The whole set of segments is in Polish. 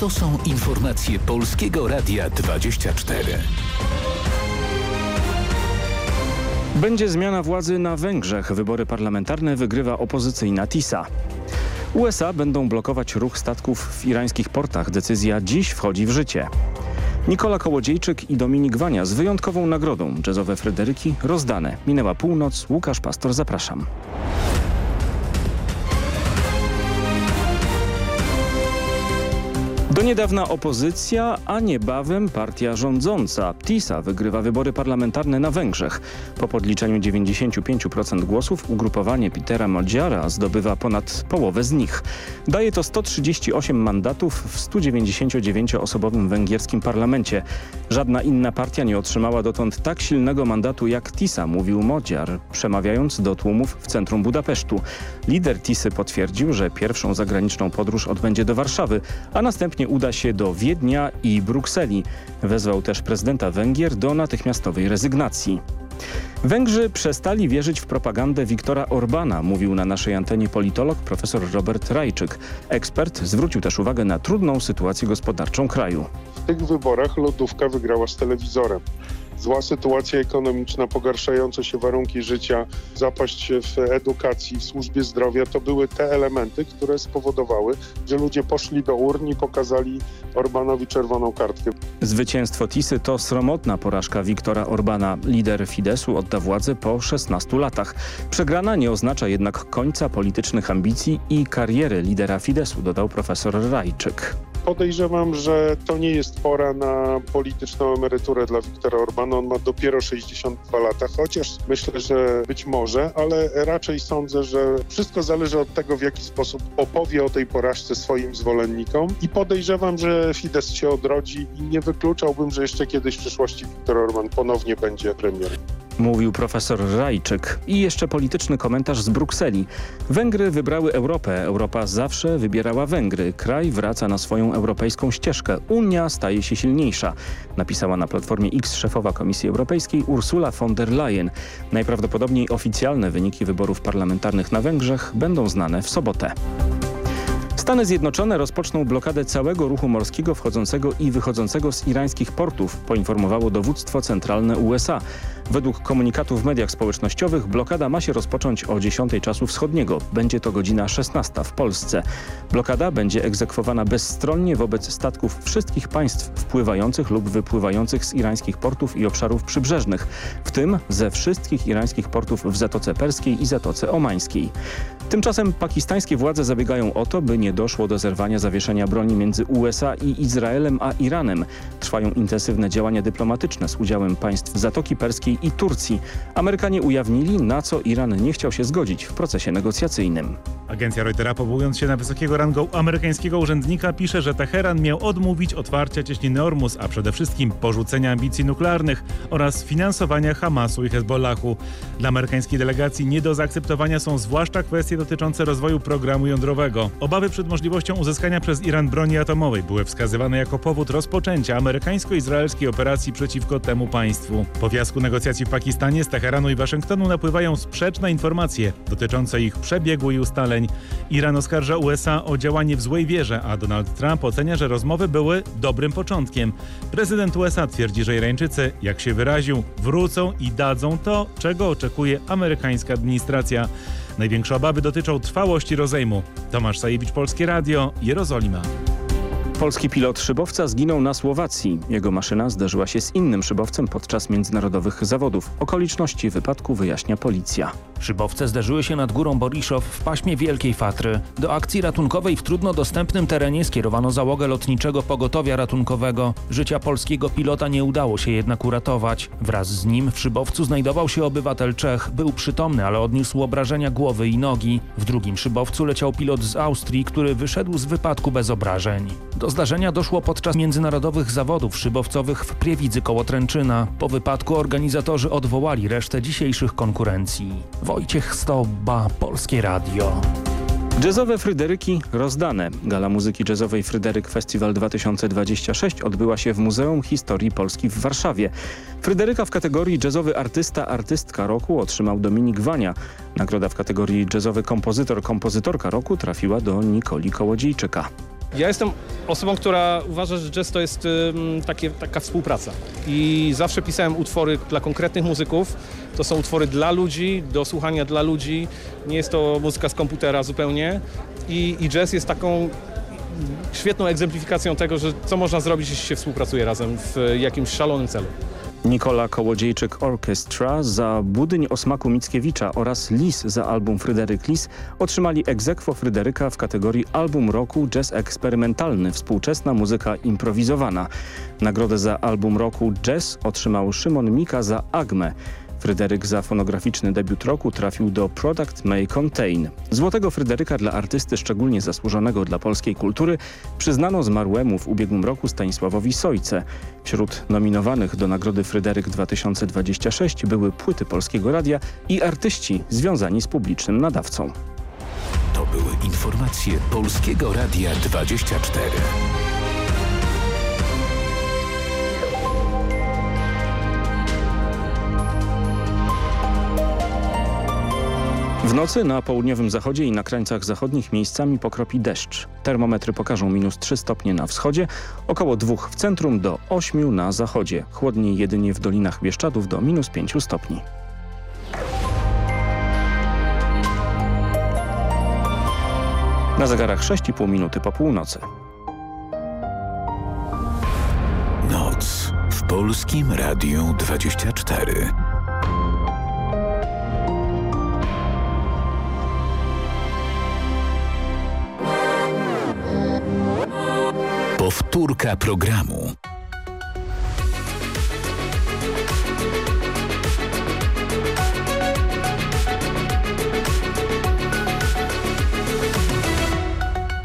To są informacje Polskiego Radia 24. Będzie zmiana władzy na Węgrzech. Wybory parlamentarne wygrywa opozycyjna TISA. USA będą blokować ruch statków w irańskich portach. Decyzja dziś wchodzi w życie. Nikola Kołodziejczyk i Dominik Wania z wyjątkową nagrodą. Jazzowe Fryderyki rozdane. Minęła północ. Łukasz Pastor, zapraszam. Do niedawna opozycja, a niebawem partia rządząca. TISA wygrywa wybory parlamentarne na Węgrzech. Po podliczeniu 95% głosów ugrupowanie Petera Modziara zdobywa ponad połowę z nich. Daje to 138 mandatów w 199-osobowym węgierskim parlamencie. Żadna inna partia nie otrzymała dotąd tak silnego mandatu jak TISA, mówił Modziar, przemawiając do tłumów w centrum Budapesztu. Lider TISy potwierdził, że pierwszą zagraniczną podróż odbędzie do Warszawy, a następnie uda się do Wiednia i Brukseli. Wezwał też prezydenta Węgier do natychmiastowej rezygnacji. Węgrzy przestali wierzyć w propagandę Viktora Orbana, mówił na naszej antenie politolog profesor Robert Rajczyk. Ekspert zwrócił też uwagę na trudną sytuację gospodarczą kraju. W tych wyborach lodówka wygrała z telewizorem zła sytuacja ekonomiczna, pogarszające się warunki życia, zapaść w edukacji, w służbie zdrowia, to były te elementy, które spowodowały, że ludzie poszli do urn i pokazali Orbanowi czerwoną kartkę. Zwycięstwo Tisy to sromotna porażka Viktora Orbana. Lider Fidesu odda władzę po 16 latach. Przegrana nie oznacza jednak końca politycznych ambicji i kariery lidera Fidesu, dodał profesor Rajczyk podejrzewam, że to nie jest pora na polityczną emeryturę dla Viktora Orbana. On ma dopiero 62 lata, chociaż myślę, że być może, ale raczej sądzę, że wszystko zależy od tego, w jaki sposób opowie o tej porażce swoim zwolennikom i podejrzewam, że Fidesz się odrodzi i nie wykluczałbym, że jeszcze kiedyś w przyszłości Viktor Orban ponownie będzie premierem. Mówił profesor Rajczyk. I jeszcze polityczny komentarz z Brukseli. Węgry wybrały Europę. Europa zawsze wybierała Węgry. Kraj wraca na swoją europejską ścieżkę. Unia staje się silniejsza. Napisała na Platformie X szefowa Komisji Europejskiej Ursula von der Leyen. Najprawdopodobniej oficjalne wyniki wyborów parlamentarnych na Węgrzech będą znane w sobotę. Stany Zjednoczone rozpoczną blokadę całego ruchu morskiego wchodzącego i wychodzącego z irańskich portów, poinformowało dowództwo centralne USA. Według komunikatu w mediach społecznościowych blokada ma się rozpocząć o 10 czasu wschodniego. Będzie to godzina 16 w Polsce. Blokada będzie egzekwowana bezstronnie wobec statków wszystkich państw wpływających lub wypływających z irańskich portów i obszarów przybrzeżnych, w tym ze wszystkich irańskich portów w Zatoce Perskiej i Zatoce Omańskiej. Tymczasem pakistańskie władze zabiegają o to, by nie doszło do zerwania zawieszenia broni między USA i Izraelem a Iranem. Trwają intensywne działania dyplomatyczne z udziałem państw Zatoki Perskiej i Turcji. Amerykanie ujawnili, na co Iran nie chciał się zgodzić w procesie negocjacyjnym. Agencja Reutera powołując się na wysokiego rangą amerykańskiego urzędnika pisze, że Teheran miał odmówić otwarcia cieśniny Ormus, a przede wszystkim porzucenia ambicji nuklearnych oraz finansowania Hamasu i Hezbollahu. Dla amerykańskiej delegacji nie do zaakceptowania są zwłaszcza kwestie dotyczące rozwoju programu jądrowego. Obawy przed możliwością uzyskania przez Iran broni atomowej były wskazywane jako powód rozpoczęcia amerykańsko-izraelskiej operacji przeciwko temu państwu. Po fiasku negocjacji w Pakistanie z Teheranu i Waszyngtonu napływają sprzeczne informacje dotyczące ich przebiegu i ustaleń. Iran oskarża USA o działanie w złej wierze, a Donald Trump ocenia, że rozmowy były dobrym początkiem. Prezydent USA twierdzi, że Irańczycy, jak się wyraził, wrócą i dadzą to, czego oczekuje amerykańska administracja. Największe obawy dotyczą trwałości rozejmu. Tomasz Sajewicz, Polskie Radio, Jerozolima. Polski pilot szybowca zginął na Słowacji. Jego maszyna zderzyła się z innym szybowcem podczas międzynarodowych zawodów. Okoliczności wypadku wyjaśnia policja. Szybowce zderzyły się nad górą Boriszow w paśmie Wielkiej Fatry. Do akcji ratunkowej w trudno dostępnym terenie skierowano załogę lotniczego pogotowia ratunkowego. Życia polskiego pilota nie udało się jednak uratować. Wraz z nim w szybowcu znajdował się obywatel Czech. Był przytomny, ale odniósł obrażenia głowy i nogi. W drugim szybowcu leciał pilot z Austrii, który wyszedł z wypadku bez obrażeń. Do zdarzenia doszło podczas międzynarodowych zawodów szybowcowych w Priewidzy koło Tręczyna. Po wypadku organizatorzy odwołali resztę dzisiejszych konkurencji. Wojciech Stoba, Polskie Radio. Jazzowe Fryderyki rozdane. Gala muzyki jazzowej Fryderyk Festival 2026 odbyła się w Muzeum Historii Polski w Warszawie. Fryderyka w kategorii jazzowy artysta, artystka roku otrzymał Dominik Wania. Nagroda w kategorii jazzowy kompozytor, kompozytorka roku trafiła do Nikoli Kołodziejczyka. Ja jestem osobą, która uważa, że jazz to jest takie, taka współpraca. I zawsze pisałem utwory dla konkretnych muzyków. To są utwory dla ludzi, do słuchania dla ludzi. Nie jest to muzyka z komputera zupełnie. I, i jazz jest taką świetną egzemplifikacją tego, że co można zrobić, jeśli się współpracuje razem w jakimś szalonym celu. Nikola Kołodziejczyk Orchestra za Budyń o smaku Mickiewicza oraz Lis za album Fryderyk Lis otrzymali egzekwo Fryderyka w kategorii album roku jazz eksperymentalny, współczesna muzyka improwizowana. Nagrodę za album roku jazz otrzymał Szymon Mika za Agme. Fryderyk za fonograficzny debiut roku trafił do Product May Contain. Złotego Fryderyka dla artysty szczególnie zasłużonego dla polskiej kultury przyznano zmarłemu w ubiegłym roku Stanisławowi Sojce. Wśród nominowanych do Nagrody Fryderyk 2026 były płyty Polskiego Radia i artyści związani z publicznym nadawcą. To były informacje Polskiego Radia 24. W nocy na południowym zachodzie i na krańcach zachodnich miejscami pokropi deszcz. Termometry pokażą minus 3 stopnie na wschodzie, około 2 w centrum do 8 na zachodzie. Chłodniej jedynie w Dolinach Bieszczadów do minus 5 stopni. Na zegarach 6,5 minuty po północy. Noc w Polskim Radiu 24. Powtórka programu.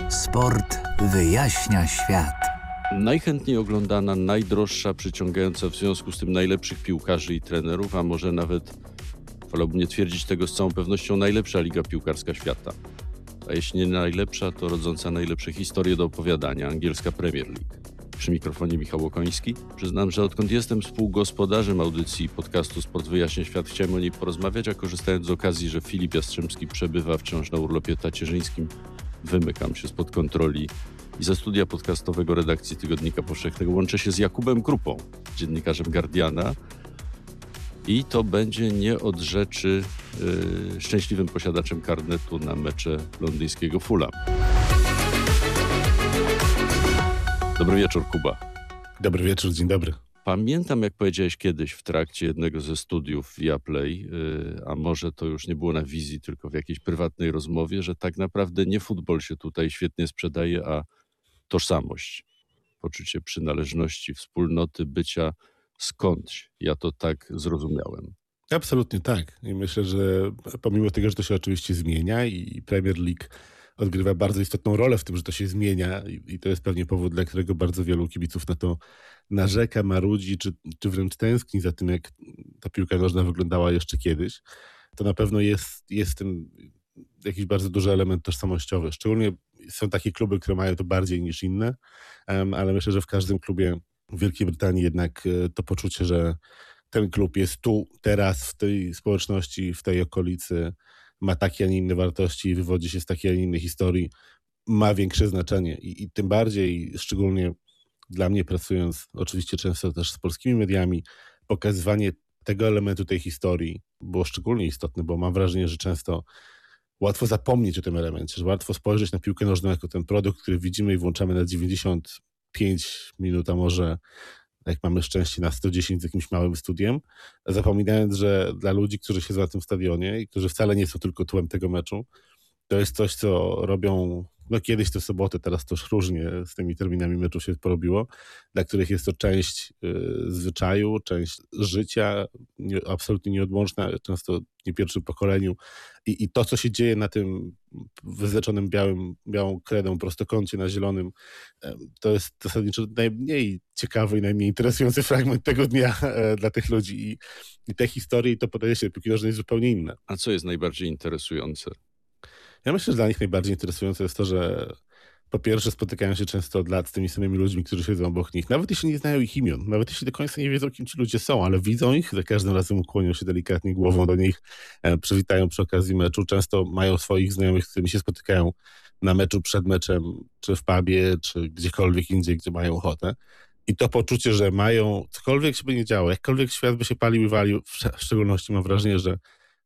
Sport wyjaśnia świat. Najchętniej oglądana, najdroższa, przyciągająca w związku z tym najlepszych piłkarzy i trenerów, a może nawet, wolałbym nie twierdzić tego z całą pewnością, najlepsza liga piłkarska świata a jeśli nie najlepsza, to rodząca najlepsze historie do opowiadania, angielska Premier League. Przy mikrofonie Michał Okoński. Przyznam, że odkąd jestem współgospodarzem audycji podcastu Sport Wyjaśnia Świat, chciałem o niej porozmawiać, a korzystając z okazji, że Filip Jastrzębski przebywa wciąż na urlopie tacierzyńskim, wymykam się spod kontroli i ze studia podcastowego redakcji Tygodnika Powszechnego łączę się z Jakubem Krupą, dziennikarzem Guardiana, i to będzie nie od rzeczy szczęśliwym posiadaczem karnetu na mecze londyńskiego Fulham. Dobry wieczór, Kuba. Dobry wieczór, dzień dobry. Pamiętam, jak powiedziałeś kiedyś w trakcie jednego ze studiów Viaplay, yy, a może to już nie było na wizji, tylko w jakiejś prywatnej rozmowie, że tak naprawdę nie futbol się tutaj świetnie sprzedaje, a tożsamość, poczucie przynależności, wspólnoty, bycia skądś. Ja to tak zrozumiałem. Absolutnie tak. I myślę, że pomimo tego, że to się oczywiście zmienia i Premier League odgrywa bardzo istotną rolę w tym, że to się zmienia i, to jest pewnie powód, dla którego bardzo wielu kibiców na to narzeka, marudzi, czy, czy wręcz tęskni za tym, jak ta piłka nożna wyglądała jeszcze kiedyś, to na pewno jest, jest tym jakiś bardzo duży element tożsamościowy. Szczególnie są takie kluby, które mają to bardziej niż inne, ale myślę, że w każdym klubie w Wielkiej Brytanii jednak e, to poczucie, że ten klub jest tu, teraz, w tej społeczności, w tej okolicy, ma takie, a nie inne wartości wywodzi się z takiej, a nie innej historii, ma większe znaczenie. I, I, tym bardziej, szczególnie dla mnie pracując oczywiście często też z polskimi mediami, pokazywanie tego elementu tej historii było szczególnie istotne, bo mam wrażenie, że często łatwo zapomnieć o tym elemencie, że łatwo spojrzeć na piłkę nożną jako ten produkt, który widzimy i włączamy na 90 5 minut, a może jak mamy szczęście na 110 z jakimś małym studiem, zapominając, że dla ludzi, którzy siedzą na tym stadionie i którzy wcale nie są tylko tłem tego meczu, to jest coś, co robią no kiedyś to soboty, teraz to już różnie z tymi terminami meczu się porobiło, dla których jest to część y, zwyczaju, część życia, nie, absolutnie nieodłączna, często nie pierwszym pokoleniu. I, I to, co się dzieje na tym wyznaczonym białym, białą kredą prostokącie na zielonym, to jest zasadniczo najmniej ciekawy i najmniej interesujący fragment tego dnia e, dla tych ludzi. I, i te historie i to podejście do piłki nożnej jest zupełnie inne. A co jest najbardziej interesujące? Ja myślę, że dla nich najbardziej interesujące jest to, że po pierwsze spotykają się często od lat z tymi samymi ludźmi, którzy siedzą obok nich. Nawet jeśli nie znają ich imion, nawet jeśli do końca nie wiedzą, kim ci ludzie są, ale widzą ich, za każdym razem ukłonią się delikatnie głową do nich, e, przywitają przy okazji meczu. Często mają swoich znajomych, z którymi się spotykają na meczu przed meczem, czy w pubie, czy gdziekolwiek indziej, gdzie mają ochotę. I to poczucie, że mają, cokolwiek się by nie działo, jakkolwiek świat by się palił i walił, w szczególności mam wrażenie, że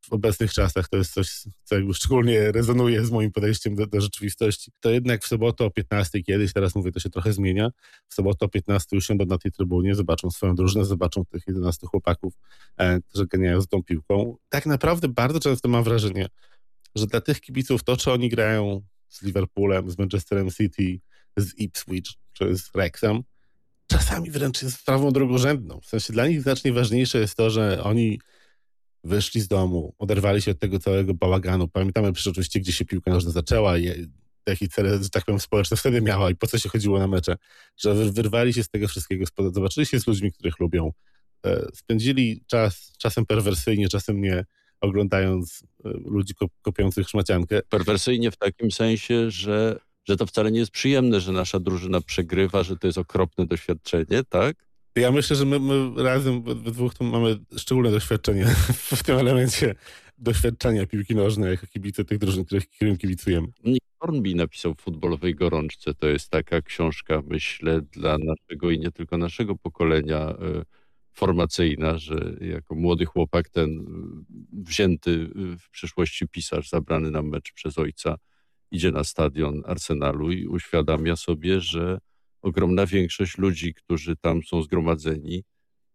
w obecnych czasach to jest coś, co jakby szczególnie rezonuje z moim podejściem do, do, rzeczywistości. To jednak w sobotę o 15 kiedyś, teraz mówię, to się trochę zmienia, w sobotę o 15 usiądą na tej trybunie, zobaczą swoją drużynę, zobaczą tych 11 chłopaków, e, którzy ganiają z tą piłką. Tak naprawdę bardzo często mam wrażenie, że dla tych kibiców to, czy oni grają z Liverpoolem, z Manchesterem City, z Ipswich czy z Wrexham, czasami wręcz jest sprawą drugorzędną. W sensie dla nich znacznie ważniejsze jest to, że oni wyszli z domu, oderwali się od tego całego bałaganu. Pamiętamy przecież oczywiście, gdzie się piłka nożna zaczęła i jakie cele, że tak powiem, społeczne wtedy miała i po co się chodziło na mecze, że wyrwali się z tego wszystkiego, zobaczyli się z ludźmi, których lubią, e, spędzili czas, czasem perwersyjnie, czasem nie, oglądając e, ludzi kopiących szmaciankę. Perwersyjnie w takim sensie, że, że to wcale nie jest przyjemne, że nasza drużyna przegrywa, że to jest okropne doświadczenie, tak? Ja myślę, że my, my razem we dwóch tu mamy szczególne doświadczenie w tym elemencie doświadczenia piłki nożnej jako kibice tych drużyn, którym kibicujemy. Nick Hornby napisał w futbolowej gorączce. To jest taka książka, myślę, dla naszego i nie tylko naszego pokolenia e, formacyjna, że jako młody chłopak ten e, wzięty w przyszłości pisarz, zabrany na mecz przez ojca, idzie na stadion Arsenalu i uświadamia sobie, że ogromna większość ludzi, którzy tam są zgromadzeni,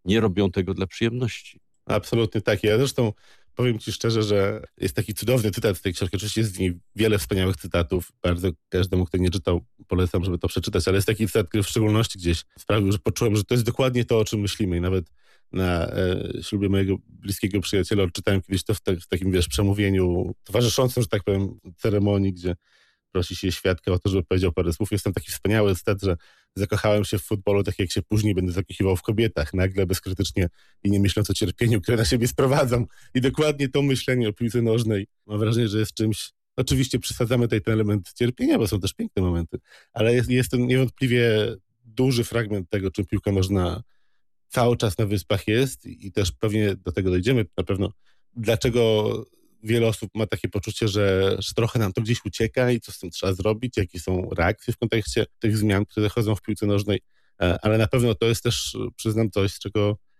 nie robią tego dla przyjemności. Absolutnie tak. Ja zresztą powiem ci szczerze, że jest taki cudowny cytat z tej książki. Oczywiście jest w niej wiele wspaniałych cytatów. Bardzo każdemu, kto nie czytał, polecam, żeby to przeczytać, ale jest taki cytat, który w szczególności gdzieś sprawił, że poczułem, że to jest dokładnie to, o czym myślimy i nawet na e, ślubie mojego bliskiego przyjaciela odczytałem kiedyś to w, te, w takim, wiesz, przemówieniu towarzyszącym, że tak powiem, ceremonii, gdzie prosi się świadka o to, żeby powiedział parę słów. Jest tam taki wspaniały cytat, że zakochałem się w futbolu tak, jak się później będę zakochiwał w kobietach, nagle, bezkrytycznie i nie myśląc o cierpieniu, które na siebie sprowadzam. I dokładnie to myślenie o piłce nożnej mam wrażenie, że jest czymś, oczywiście przesadzamy tutaj ten element cierpienia, bo są też piękne momenty, ale jest, jest to niewątpliwie duży fragment tego, czym piłka nożna cały czas na Wyspach jest i też pewnie do tego dojdziemy na pewno. Dlaczego wiele osób ma takie poczucie, że, że trochę nam to gdzieś ucieka i co z tym trzeba zrobić, jakie są reakcje w kontekście tych zmian, które zachodzą w piłce nożnej, e, ale na pewno to jest też, przyznam, coś, czego E,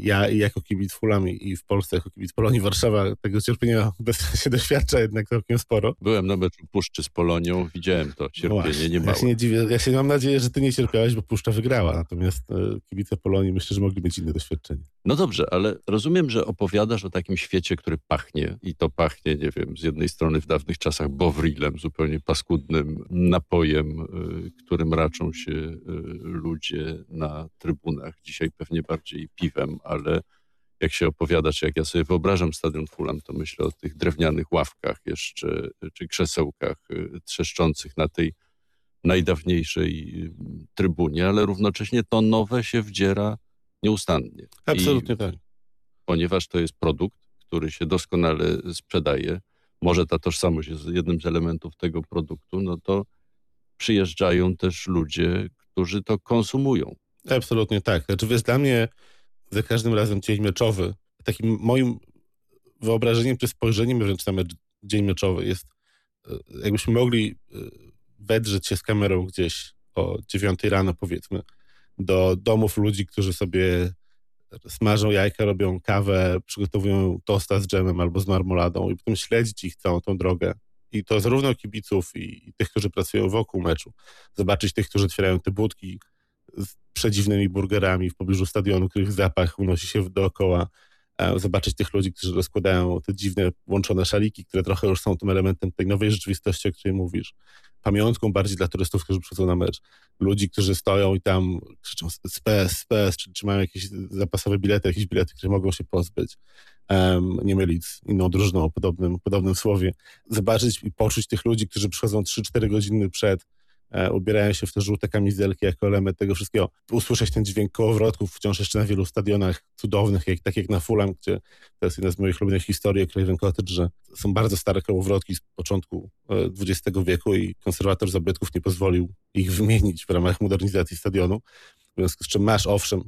ja jako kibic Fulham i w Polsce jako kibic Polonii Warszawa tego cierpienia się doświadcza jednak całkiem sporo. Byłem na meczu Puszczy z Polonią, widziałem to cierpienie, nie Ja się nie dziwię, ja się mam nadzieję, że ty nie cierpiałeś, bo Puszcza wygrała, natomiast e, kibice Polonii myślę, że mogli mieć inne doświadczenie. No dobrze, ale rozumiem, że opowiadasz o takim świecie, który pachnie i to pachnie, nie wiem, z jednej strony w dawnych czasach bowrilem, zupełnie paskudnym napojem, e, którym raczą się ludzie na trybunach. Dzisiaj pewnie bardziej piwem ale jak się opowiada, czy jak ja sobie wyobrażam stadion Fulham, to myślę o tych drewnianych ławkach jeszcze, czy krzesełkach y, trzeszczących na tej najdawniejszej y, trybunie, ale równocześnie to nowe się wdziera nieustannie. Absolutnie I tak. Ponieważ to jest produkt, który się doskonale sprzedaje, może ta tożsamość jest jednym z elementów tego produktu, no to przyjeżdżają też ludzie, którzy to konsumują. Absolutnie tak. Znaczy, wiesz, dla mnie za każdym razem dzień meczowy. Takim moim wyobrażeniem czy spojrzeniem wręcz na mecz, dzień meczowy jest, e, jakbyśmy mogli e, wedrzeć się z kamerą gdzieś o dziewiątej rano powiedzmy, do domów ludzi, którzy sobie smażą jajka, robią kawę, przygotowują tosta z dżemem albo z marmoladą i potem śledzić ich całą tą drogę. I to zarówno kibiców i, i tych, którzy pracują wokół meczu. Zobaczyć tych, którzy otwierają te budki, z przedziwnymi burgerami w pobliżu stadionu, których zapach unosi się dookoła. Zobaczyć tych ludzi, którzy rozkładają te dziwne łączone szaliki, które trochę już są tym elementem tej nowej rzeczywistości, o której mówisz. Pamiątką bardziej dla turystów, którzy przychodzą na mecz. Ludzi, którzy stoją i tam krzyczą spes, spes, czy, czy mają jakieś zapasowe bilety, jakieś bilety, które mogą się pozbyć. Um, nie mylić z inną drużyną o podobnym, podobnym słowie. Zobaczyć i poczuć tych ludzi, którzy przychodzą 3-4 godziny przed ubierają się w te żółte kamizelki jako element tego wszystkiego. Usłyszeć ten dźwięk kołowrotków wciąż jeszcze na wielu stadionach cudownych, jak, tak jak na Fulham, gdzie to jest jedna z moich ulubionych historii o Craven Cottage, że są bardzo stare kołowrotki z początku XX e, wieku i konserwator zabytków nie pozwolił ich wymienić w ramach modernizacji stadionu. W związku z czym masz, owszem,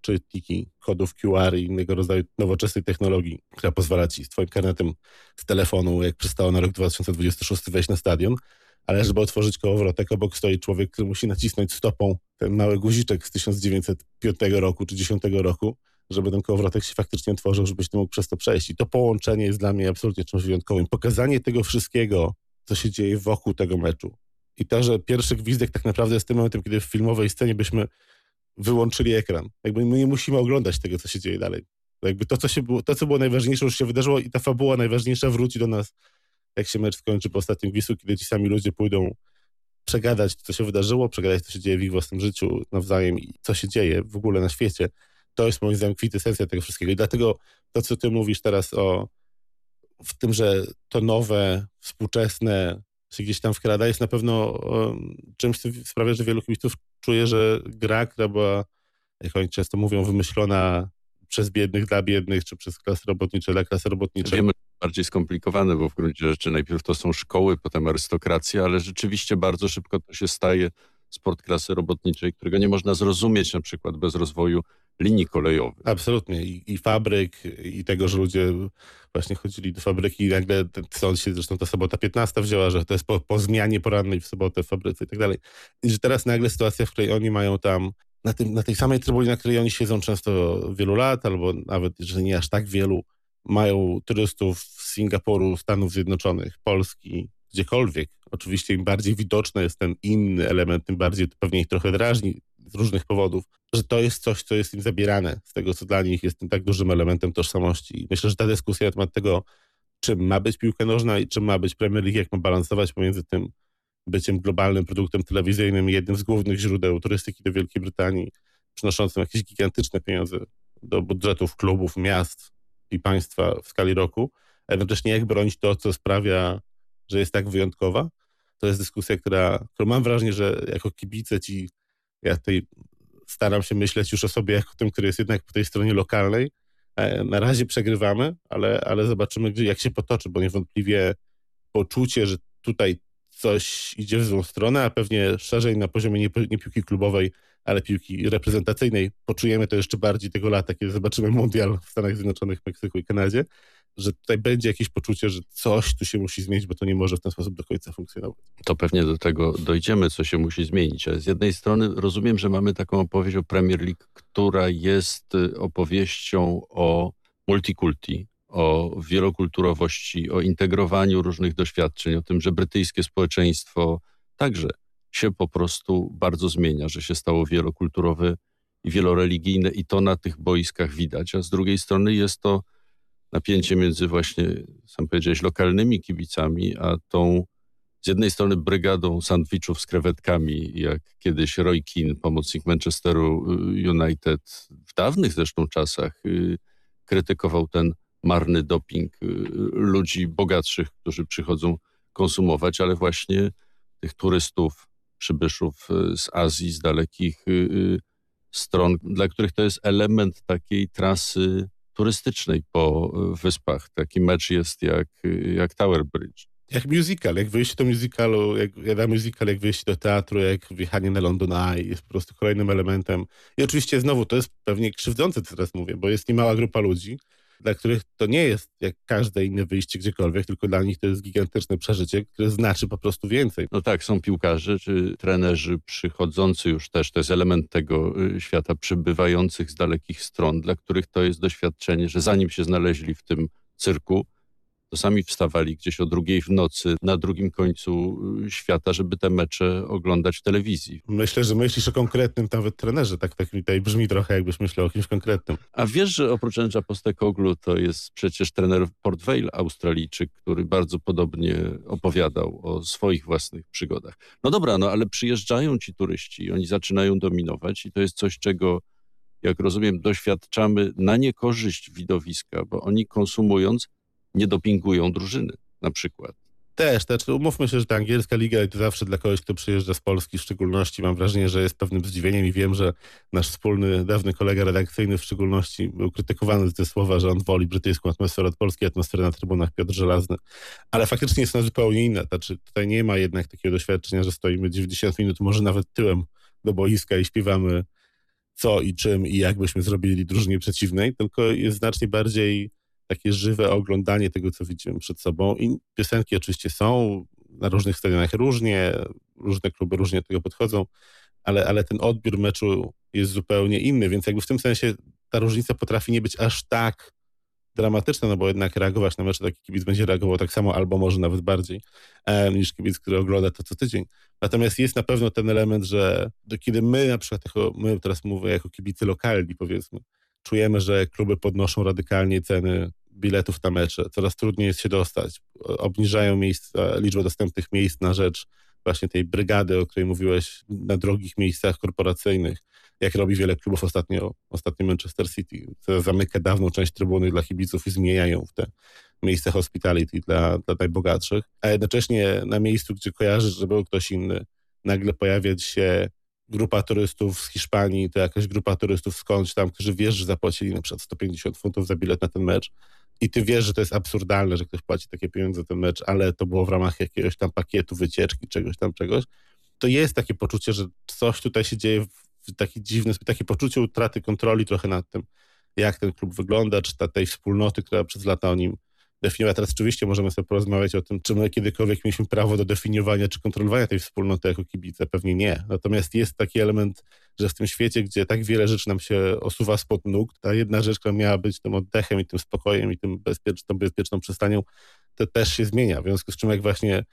czytniki kodów QR i innego rodzaju nowoczesnej technologii, która pozwala ci z twoim karnetem z telefonu, jak przystało na rok 2026 wejść na stadion, ale żeby otworzyć kołowrotek, obok stoi człowiek, który musi nacisnąć stopą ten mały guziczek z 1905 roku czy 10 roku, żeby ten kołowrotek się faktycznie otworzył, żebyś ty mógł przez to przejść. I to połączenie jest dla mnie absolutnie czymś wyjątkowym. Pokazanie tego wszystkiego, co się dzieje wokół tego meczu. I to, że pierwszy gwizdek tak naprawdę jest tym momentem, kiedy w filmowej scenie byśmy wyłączyli ekran. Jakby my nie musimy oglądać tego, co się dzieje dalej. Jakby to, co, się było, to, co było najważniejsze, już się wydarzyło i ta fabuła najważniejsza wróci do nas, jak się mecz skończy po ostatnim gwizdku, kiedy ci sami ludzie pójdą przegadać, co się wydarzyło, przegadać, co się dzieje w ich własnym życiu nawzajem i co się dzieje w ogóle na świecie. To jest moim zdaniem kwintesencja tego wszystkiego. I dlatego to, co ty mówisz teraz o w tym, że to nowe, współczesne się gdzieś tam wkrada, jest na pewno um, czymś, co sprawia, że wielu kibiców czuje, że gra, która była, jak oni często mówią, wymyślona przez biednych dla biednych, czy przez klasy robotnicze dla klasy robotniczej. Wiemy, bardziej skomplikowane, bo w gruncie rzeczy najpierw to są szkoły, potem arystokracja, ale rzeczywiście bardzo szybko to się staje sport klasy robotniczej, którego nie można zrozumieć na przykład bez rozwoju linii kolejowych. Absolutnie. I, I, fabryk, i tego, że ludzie właśnie chodzili do fabryki i nagle stąd się zresztą ta sobota 15 wzięła, że to jest po, po zmianie porannej w sobotę w fabryce i tak dalej. I że teraz nagle sytuacja, w której oni mają tam na, tym, na tej samej trybunie, na której oni siedzą często wielu lat, albo nawet, że nie aż tak wielu, mają turystów z Singapuru, Stanów Zjednoczonych, Polski, gdziekolwiek. Oczywiście im bardziej widoczny jest ten inny element, tym bardziej to pewnie ich trochę drażni z różnych powodów, że to jest coś, co jest im zabierane z tego, co dla nich jest tym tak dużym elementem tożsamości. Myślę, że ta dyskusja na temat tego, czym ma być piłka nożna i czym ma być Premier League, jak ma balansować pomiędzy tym byciem globalnym produktem telewizyjnym jednym z głównych źródeł turystyki do Wielkiej Brytanii, przynoszącym jakieś gigantyczne pieniądze do budżetów klubów, miast i państwa w skali roku, a jednocześnie jak bronić to, co sprawia, że jest tak wyjątkowa. To jest dyskusja, która, którą mam wrażenie, że jako kibice ci, ja tutaj staram się myśleć już o sobie jako tym, który jest jednak po tej stronie lokalnej. E, na razie przegrywamy, ale, ale zobaczymy, jak się potoczy, bo niewątpliwie poczucie, że tutaj coś idzie w złą stronę, a pewnie szerzej na poziomie nie, nie, piłki klubowej, ale piłki reprezentacyjnej. Poczujemy to jeszcze bardziej tego lata, kiedy zobaczymy mundial w Stanach Zjednoczonych, Meksyku i Kanadzie, że tutaj będzie jakieś poczucie, że coś tu się musi zmienić, bo to nie może w ten sposób do końca funkcjonować. To pewnie do tego dojdziemy, co się musi zmienić. Ale z jednej strony rozumiem, że mamy taką opowieść o Premier League, która jest y, opowieścią o multikulti, o wielokulturowości, o integrowaniu różnych doświadczeń, o tym, że brytyjskie społeczeństwo także się po prostu bardzo zmienia, że się stało wielokulturowe i wieloreligijne i to na tych boiskach widać, a z drugiej strony jest to napięcie między właśnie, sam powiedziałeś, lokalnymi kibicami, a tą z jednej strony brygadą sandwichów z krewetkami, jak kiedyś Roy Keane, pomocnik Manchesteru y, United, w dawnych zresztą czasach y, krytykował ten marny doping y, ludzi bogatszych, którzy przychodzą konsumować, ale właśnie tych turystów, przybyszów z Azji, z dalekich stron, dla których to jest element takiej trasy turystycznej po wyspach. Taki mecz jest jak, jak Tower Bridge. Jak musical, jak wyjście do musicalu, jak, jak musical, jak wyjście do teatru, jak wjechanie na London Eye jest po prostu kolejnym elementem. I oczywiście znowu to jest pewnie krzywdzące, co teraz mówię, bo jest niemała grupa ludzi, dla których to nie jest jak każde inne wyjście gdziekolwiek, tylko dla nich to jest gigantyczne przeżycie, które znaczy po prostu więcej. No tak, są piłkarze czy trenerzy przychodzący już też, to jest element tego y, świata, przybywających z dalekich stron, dla których to jest doświadczenie, że zanim się znaleźli w tym cyrku, to sami wstawali gdzieś o drugiej w nocy na drugim końcu y, świata, żeby te mecze oglądać w telewizji. Myślę, że myślisz o konkretnym nawet trenerze, tak, tak mi tutaj brzmi trochę jakbyś myślał o kimś konkretnym. A wiesz, że oprócz Andrza Postekoglu to jest przecież trener Port Vale, Australijczyk, który bardzo podobnie opowiadał o swoich własnych przygodach. No dobra, no ale przyjeżdżają ci turyści i oni zaczynają dominować i to jest coś, czego jak rozumiem, doświadczamy na niekorzyść widowiska, bo oni konsumując nie dopingują drużyny na przykład. Też, też. Umówmy się, że ta angielska liga to zawsze dla kogoś, kto przyjeżdża z Polski w szczególności, mam wrażenie, że jest pewnym zdziwieniem i wiem, że nasz wspólny, dawny kolega redakcyjny w szczególności był krytykowany z te słowa, że on woli brytyjską atmosferę od polskiej atmosfery na trybunach Piotr Żelazny. Ale faktycznie jest ona zupełnie inna. Znaczy, tutaj nie ma jednak takiego doświadczenia, że stoimy 90 minut, może nawet tyłem do boiska i śpiewamy co i czym i jak byśmy zrobili drużynie przeciwnej, tylko jest znacznie bardziej takie żywe oglądanie tego, co widzimy przed sobą. I piosenki oczywiście są, na różnych stadionach różnie, różne kluby różnie do tego podchodzą, ale, ale ten odbiór meczu jest zupełnie inny, więc jakby w tym sensie ta różnica potrafi nie być aż tak dramatyczna, no bo jednak reagować na mecze taki kibic będzie reagował tak samo, albo może nawet bardziej, e, niż kibic, który ogląda to co tydzień. Natomiast jest na pewno ten element, że kiedy my na przykład, jako, my teraz mówię jako kibicy lokalni powiedzmy, czujemy, że kluby podnoszą radykalnie ceny biletów na mecze, coraz trudniej jest się dostać, obniżają miejsca, liczbę dostępnych miejsc na rzecz właśnie tej brygady, o której mówiłeś, na drogich miejscach korporacyjnych, jak robi wiele klubów ostatnio, ostatnio Manchester City, co zamyka dawną część trybuny dla kibiców i zmieniają w te miejsca hospitality dla, dla najbogatszych, a jednocześnie na miejscu, gdzie kojarzysz, że był ktoś inny, nagle pojawiać się grupa turystów z Hiszpanii, to jakaś grupa turystów skądś tam, którzy wiesz, że zapłacili na przykład 150 funtów za bilet na ten mecz. I ty wiesz, że to jest absurdalne, że ktoś płaci takie pieniądze za ten mecz, ale to było w ramach jakiegoś tam pakietu wycieczki, czegoś tam, czegoś, to jest takie poczucie, że coś tutaj się dzieje w taki dziwny takie poczucie utraty kontroli trochę nad tym, jak ten klub wygląda, czy ta, tej wspólnoty, która przez lata o nim definiowała. Teraz oczywiście możemy sobie porozmawiać o tym, czy my kiedykolwiek mieliśmy prawo do definiowania czy kontrolowania tej wspólnoty jako kibice. Pewnie nie. Natomiast jest taki element, że w tym świecie, gdzie tak wiele rzeczy nam się osuwa spod nóg, ta jedna rzecz, która miała być tym oddechem i tym spokojem i tym bezpiecz, tą bezpieczną przystanią, to też się zmienia. W związku z czym jak właśnie,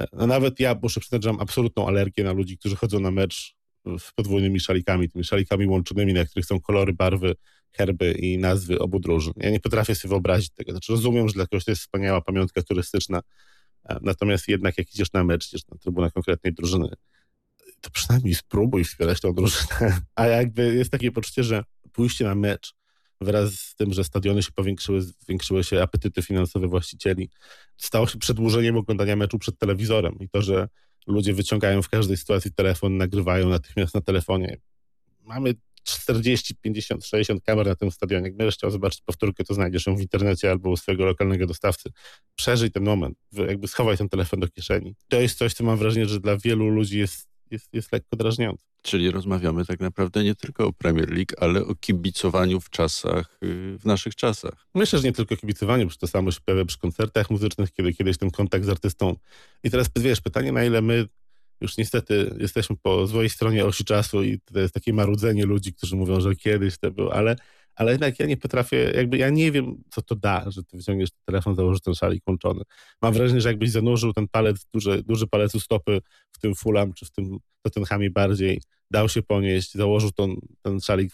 e, no nawet ja muszę przyznać, że mam absolutną alergię na ludzi, którzy chodzą na mecz z podwójnymi szalikami, tymi szalikami łączonymi, na których są kolory, barwy, herby i nazwy obu drużyn. Ja nie potrafię sobie wyobrazić tego. Znaczy rozumiem, że dla kogoś to jest wspaniała pamiątka turystyczna, e, natomiast jednak jak idziesz na mecz, idziesz na trybunę konkretnej drużyny, to przynajmniej spróbuj wspierać tą drużynę. A jakby jest takie poczucie, że pójście na mecz wraz z tym, że stadiony się powiększyły, zwiększyły się apetyty finansowe właścicieli, stało się przedłużeniem oglądania meczu przed telewizorem i to, że ludzie wyciągają w każdej sytuacji telefon, nagrywają natychmiast na telefonie. Mamy 40, 50, 60 kamer na tym stadionie. Jak będziesz chciał zobaczyć powtórkę, to znajdziesz ją w internecie albo u swojego lokalnego dostawcy. Przeżyj ten moment, jakby schowaj ten telefon do kieszeni. To jest coś, co mam wrażenie, że dla wielu ludzi jest, jest, jest lekko drażniące. Czyli rozmawiamy tak naprawdę nie tylko o Premier League, ale o kibicowaniu w czasach, y, w naszych czasach. Myślę, że nie tylko kibicowaniu, bo to samo się pojawia przy koncertach muzycznych, kiedy kiedyś ten kontakt z artystą. I teraz wiesz, pytanie, na ile my już niestety jesteśmy po złej stronie osi czasu i to jest takie marudzenie ludzi, którzy mówią, że kiedyś to było, ale, ale jednak ja nie potrafię, jakby ja nie wiem, co to da, że ty wyciągniesz telefon, założysz ten szalik włączony. Mam wrażenie, że jakbyś zanurzył ten palec, duży, duży palec u stopy w tym Fulham, czy w tym Tottenhamie bardziej, dał się ponieść, założył ten, ten szalik,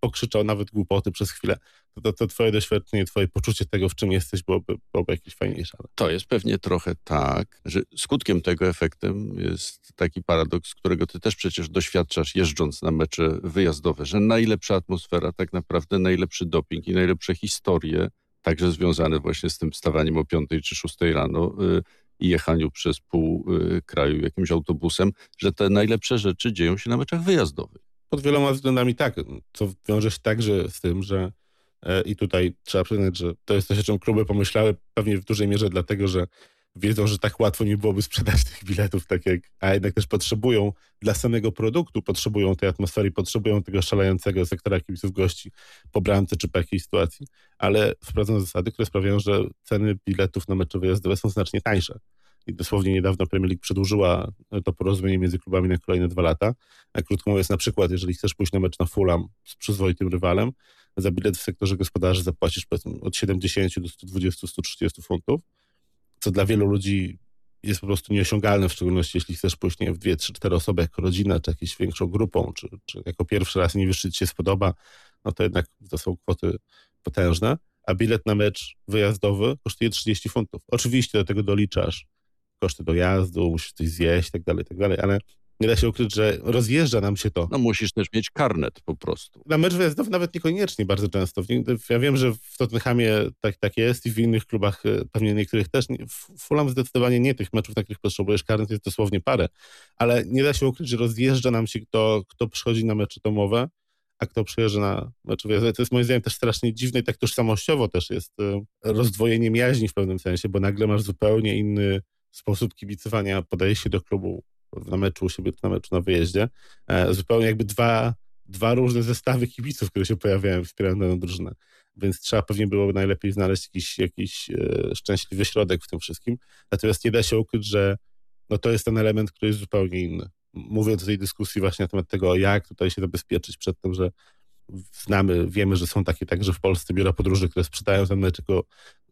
pokrzyczał nawet głupoty przez chwilę, to, to, to twoje doświadczenie, twoje poczucie tego, w czym jesteś, byłoby, byłoby jakieś fajniejsze. To jest pewnie trochę tak, że skutkiem tego efektem jest taki paradoks, którego ty też przecież doświadczasz jeżdżąc na mecze wyjazdowe, że najlepsza atmosfera, tak naprawdę najlepszy doping i najlepsze historie, także związane właśnie z tym wstawaniem o 5 czy 6 rano, y, i jechaniu przez pół y, kraju jakimś autobusem, że te najlepsze rzeczy dzieją się na meczach wyjazdowych. Pod wieloma względami tak, co wiąże się także z tym, że e, i tutaj trzeba przyznać, że to jest coś, o czym kluby pomyślały pewnie w dużej mierze dlatego, że wiedzą, że tak łatwo nie byłoby sprzedać tych biletów, tak jak, a jednak też potrzebują dla samego produktu, potrzebują tej atmosfery, potrzebują tego szalejącego sektora kibiców gości po bramce czy po jakiejś sytuacji, ale wprowadzono zasady, które sprawiają, że ceny biletów na mecze wyjazdowe są znacznie tańsze. I dosłownie niedawno Premier League przedłużyła to porozumienie między klubami na kolejne dwa lata. A krótko mówiąc, na przykład, jeżeli chcesz pójść na mecz na Fulham z przyzwoitym rywalem, za bilet w sektorze gospodarzy zapłacisz powiedzmy od 70 do 120-130 funtów, co dla wielu ludzi jest po prostu nieosiągalne, w szczególności jeśli chcesz pójść nie, w dwie, trzy, cztery osoby jako rodzina, czy jakąś większą grupą, czy, czy jako pierwszy raz nie wiesz, czy ci się spodoba, no to jednak to są kwoty potężne, a bilet na mecz wyjazdowy kosztuje 30 funtów. Oczywiście do tego doliczasz koszty dojazdu, musisz coś zjeść, tak dalej, tak dalej, ale nie da się ukryć, że rozjeżdża nam się to. No musisz też mieć karnet po prostu. Na mecz wyjazdowy nawet niekoniecznie bardzo często. Ja wiem, że w Tottenhamie tak, tak jest i w innych klubach e, pewnie niektórych też. W Fulham zdecydowanie nie tych meczów, na których potrzebujesz karnet, jest dosłownie parę. Ale nie da się ukryć, że rozjeżdża nam się kto, kto przychodzi na mecze domowe, a kto przyjeżdża na mecze wyjazdowe. To jest moim zdaniem też strasznie dziwne i tak tożsamościowo też jest e, rozdwojenie jaźni w pewnym sensie, bo nagle masz zupełnie inny sposób kibicowania, podaje się do klubu na meczu u siebie, na meczu na wyjeździe. E, zupełnie jakby dwa, dwa różne zestawy kibiców, które się pojawiają, wspierają daną drużynę. Więc trzeba pewnie byłoby najlepiej znaleźć jakiś, jakiś e, szczęśliwy środek w tym wszystkim. Natomiast nie da się ukryć, że no to jest ten element, który jest zupełnie inny. Mówiąc o tej dyskusji właśnie na temat tego, jak tutaj się zabezpieczyć przed tym, że znamy, wiemy, że są takie także w Polsce biura podróży, które sprzedają ten mecz jako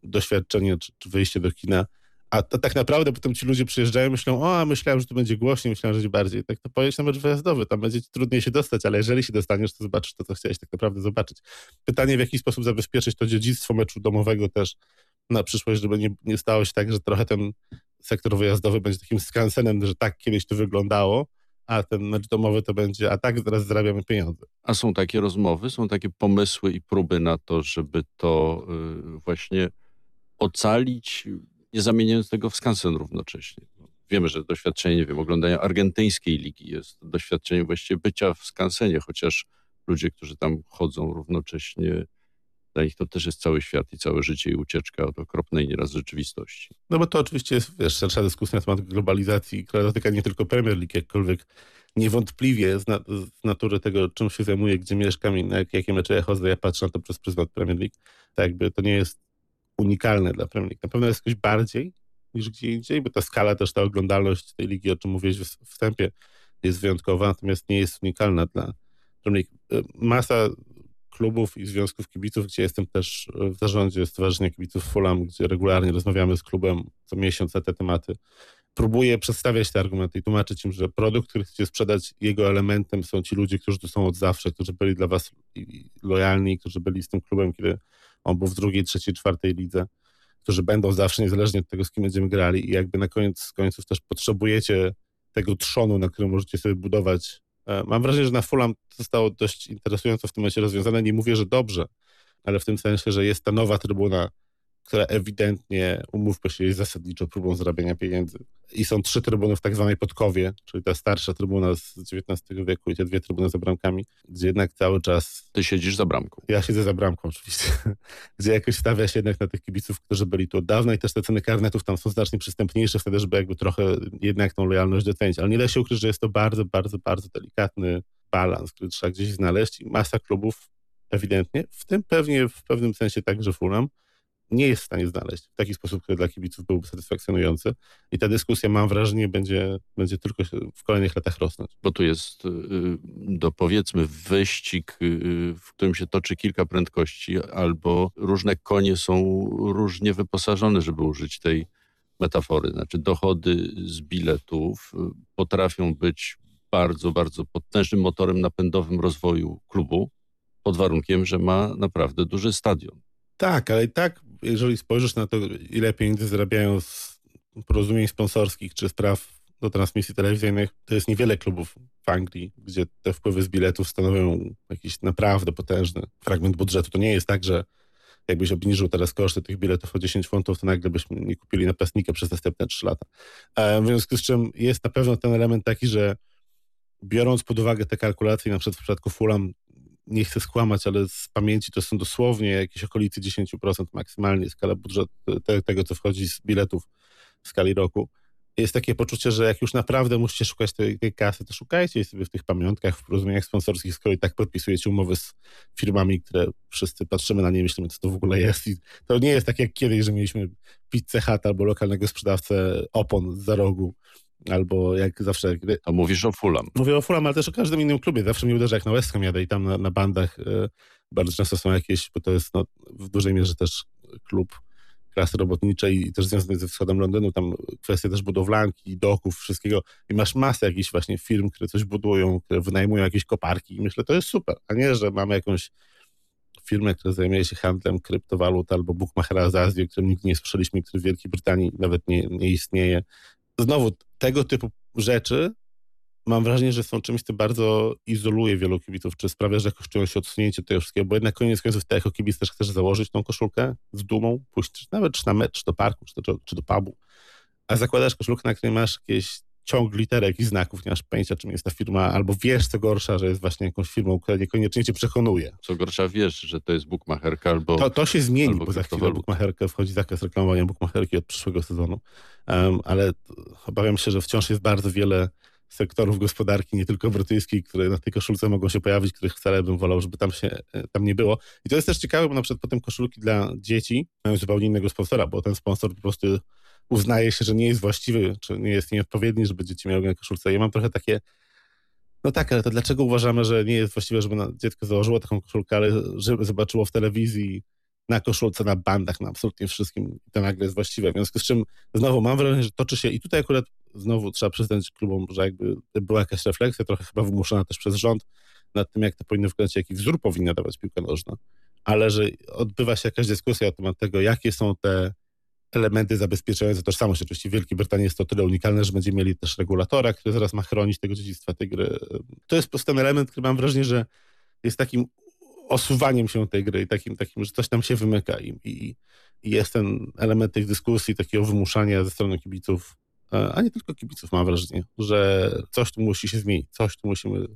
doświadczenie czy, czy wyjście do kina, a to tak naprawdę potem ci ludzie przyjeżdżają myślą, o, a myślałem, że tu będzie głośniej, myślałem, że będzie bardziej. Tak to pojedź na mecz wyjazdowy, tam będzie trudniej się dostać, ale jeżeli się dostaniesz, to zobaczysz to, co chciałeś tak naprawdę zobaczyć. Pytanie, w jaki sposób zabezpieczyć to dziedzictwo meczu domowego też na przyszłość, żeby nie, nie stało się tak, że trochę ten sektor wyjazdowy będzie takim skansenem, że tak kiedyś to wyglądało, a ten mecz domowy to będzie, a tak teraz zarabiamy pieniądze. A są takie rozmowy, są takie pomysły i próby na to, żeby to y, właśnie ocalić, nie zamieniając tego w skansen równocześnie. Wiemy, że doświadczenie, nie wiem, oglądania argentyńskiej ligi jest doświadczeniem właściwie bycia w skansenie, chociaż ludzie, którzy tam chodzą równocześnie dla nich to też jest cały świat i całe życie i ucieczka od okropnej nieraz rzeczywistości. No bo to oczywiście jest, wiesz, szersza dyskusja na temat globalizacji, która dotyka nie tylko Premier League, jakkolwiek niewątpliwie z, na, z natury tego, czym się zajmuję, gdzie mieszkam i na jakie mecze ja chodzę, ja patrzę na to przez pryzmat Premier League. Tak jakby to nie jest unikalne dla Premier League. Na pewno jest coś bardziej niż gdzie indziej, bo ta skala też, ta oglądalność tej ligi, o czym mówiłeś w wstępie, jest wyjątkowa, natomiast nie jest unikalna dla Premier League. Masa klubów i związków kibiców, gdzie jestem też w zarządzie Stowarzyszenia Kibiców Fulham, gdzie regularnie rozmawiamy z klubem co miesiąc na te tematy. Próbuję przedstawiać te argumenty i tłumaczyć im, że produkt, który chcecie sprzedać, jego elementem są ci ludzie, którzy tu są od zawsze, którzy byli dla was lojalni, którzy byli z tym klubem, kiedy był w drugiej, trzeciej, czwartej lidze, którzy będą zawsze, niezależnie od tego, z kim będziemy grali i jakby na koniec końców też potrzebujecie tego trzonu, na którym możecie sobie budować E, mam wrażenie, że na Fulham zostało dość interesująco w tym momencie rozwiązane. Nie mówię, że dobrze, ale w tym sensie, że jest ta nowa trybuna która ewidentnie, umówmy się, jest zasadniczo próbą zarabiania pieniędzy. I są trzy trybuny w tak zwanej Podkowie, czyli ta starsza trybuna z XIX wieku i te dwie trybuny za bramkami, gdzie jednak cały czas... Ty siedzisz za bramką. Ja siedzę za bramką oczywiście. gdzie jakoś stawia się jednak na tych kibiców, którzy byli tu od dawna i też te ceny karnetów tam są znacznie przystępniejsze wtedy, żeby jakby trochę jednak tą lojalność docenić. Ale nie da się ukryć, że jest to bardzo, bardzo, bardzo delikatny balans, który trzeba gdzieś znaleźć i masa klubów ewidentnie, w tym pewnie w pewnym sensie także Fulham, nie jest w stanie znaleźć w taki sposób, który dla kibiców byłby satysfakcjonujący. I ta dyskusja, mam wrażenie, będzie, będzie tylko w kolejnych latach rosnąć. Bo tu jest, y, do powiedzmy, wyścig, y, w którym się toczy kilka prędkości, albo różne konie są różnie wyposażone, żeby użyć tej metafory. Znaczy, dochody z biletów y, potrafią być bardzo, bardzo potężnym motorem napędowym rozwoju klubu, pod warunkiem, że ma naprawdę duży stadion. Tak, ale i tak jeżeli spojrzysz na to, ile pieniędzy zarabiają z porozumień sponsorskich czy spraw do transmisji telewizyjnych, to jest niewiele klubów w Anglii, gdzie te wpływy z biletów stanowią jakiś naprawdę potężny fragment budżetu. To nie jest tak, że jakbyś obniżył teraz koszty tych biletów o 10 funtów, to nagle byśmy nie kupili napastnika przez następne 3 lata. E, w związku z czym jest na pewno ten element taki, że biorąc pod uwagę te kalkulacje, na przykład w przypadku Fulham nie chcę skłamać, ale z pamięci to są dosłownie jakieś okolicy 10% maksymalnie skala budżetu te, tego, co wchodzi z biletów w skali roku. Jest takie poczucie, że jak już naprawdę musicie szukać tej, tej kasy, to szukajcie jej sobie w tych pamiątkach, w porozumieniach sponsorskich, skoro i tak podpisujecie umowy z firmami, które wszyscy patrzymy na nie myślimy, co to w ogóle jest. I to nie jest tak jak kiedyś, że mieliśmy pizzę hat albo lokalnego sprzedawcę opon za rogu albo jak zawsze... A mówisz o Fulham. Mówię o Fulham, ale też o każdym innym klubie. Zawsze mnie uderza, jak na West Ham jadę i tam na, na bandach y, bardzo często są jakieś, bo to jest no, w dużej mierze też klub klasy robotniczej i też związany ze wschodem Londynu, tam kwestie też budowlanki, doków, wszystkiego i masz masę jakichś właśnie firm, które coś budują, które wynajmują jakieś koparki i myślę, to jest super, a nie, że mamy jakąś firmę, która zajmuje się handlem kryptowalut albo bookmachera z Azji, o którym nigdy nie słyszeliśmy, który w Wielkiej Brytanii nawet nie, nie istnieje. Znowu, tego typu rzeczy mam wrażenie, że są czymś, co bardzo izoluje wielu kibiców, czy sprawia, że jakoś czują się odsunięci od tego wszystkiego, bo jednak koniec końców ty jako kibic też chcesz założyć tą koszulkę z dumą, pójść nawet czy na mecz, czy do parku, czy do, czy do pubu, a zakładasz koszulkę, na której masz jakieś ciąg literek i znaków, nie masz pojęcia, czym jest ta firma, albo wiesz, co gorsza, że jest właśnie jakąś firmą, która niekoniecznie cię przekonuje. Co gorsza, wiesz, że to jest bookmacherka albo... To, to się zmieni, bo za chwilę bookmacherkę wchodzi zakaz reklamowania bookmacherki od przyszłego sezonu, um, ale obawiam się, że wciąż jest bardzo wiele sektorów gospodarki, nie tylko brytyjskiej, które na tej koszulce mogą się pojawić, których wcale bym wolał, żeby tam się e, tam nie było. I to jest też ciekawe, bo na przykład potem koszulki dla dzieci mają zupełnie innego sponsora, bo ten sponsor po prostu uznaje się, że nie jest właściwy, czy nie jest nieodpowiedni, żeby dzieci miały na koszulce. Ja mam trochę takie, no tak, ale to dlaczego uważamy, że nie jest właściwe, żeby dziecko założyło taką koszulkę, ale żeby zobaczyło w telewizji na koszulce, na bandach, na absolutnie wszystkim to nagle jest właściwe. W związku z czym znowu mam wrażenie, że toczy się i tutaj akurat znowu trzeba przyznać klubom, że jakby była jakaś refleksja, trochę chyba wymuszona też przez rząd nad tym, jak to powinno wyglądać, jaki wzór powinna dawać piłka nożna, ale że odbywa się jakaś dyskusja na temat tego, jakie są te elementy zabezpieczające tożsamość. Oczywiście w Wielkiej Brytanii jest to tyle unikalne, że będziemy mieli też regulatora, który zaraz ma chronić tego dziedzictwa tej gry. To jest po prostu ten element, który mam wrażenie, że jest takim osuwaniem się tej gry i takim, takim że coś tam się wymyka i, i, i jest ten element tej dyskusji, takiego wymuszania ze strony kibiców, a nie tylko kibiców mam wrażenie, że coś tu musi się zmienić, coś tu musimy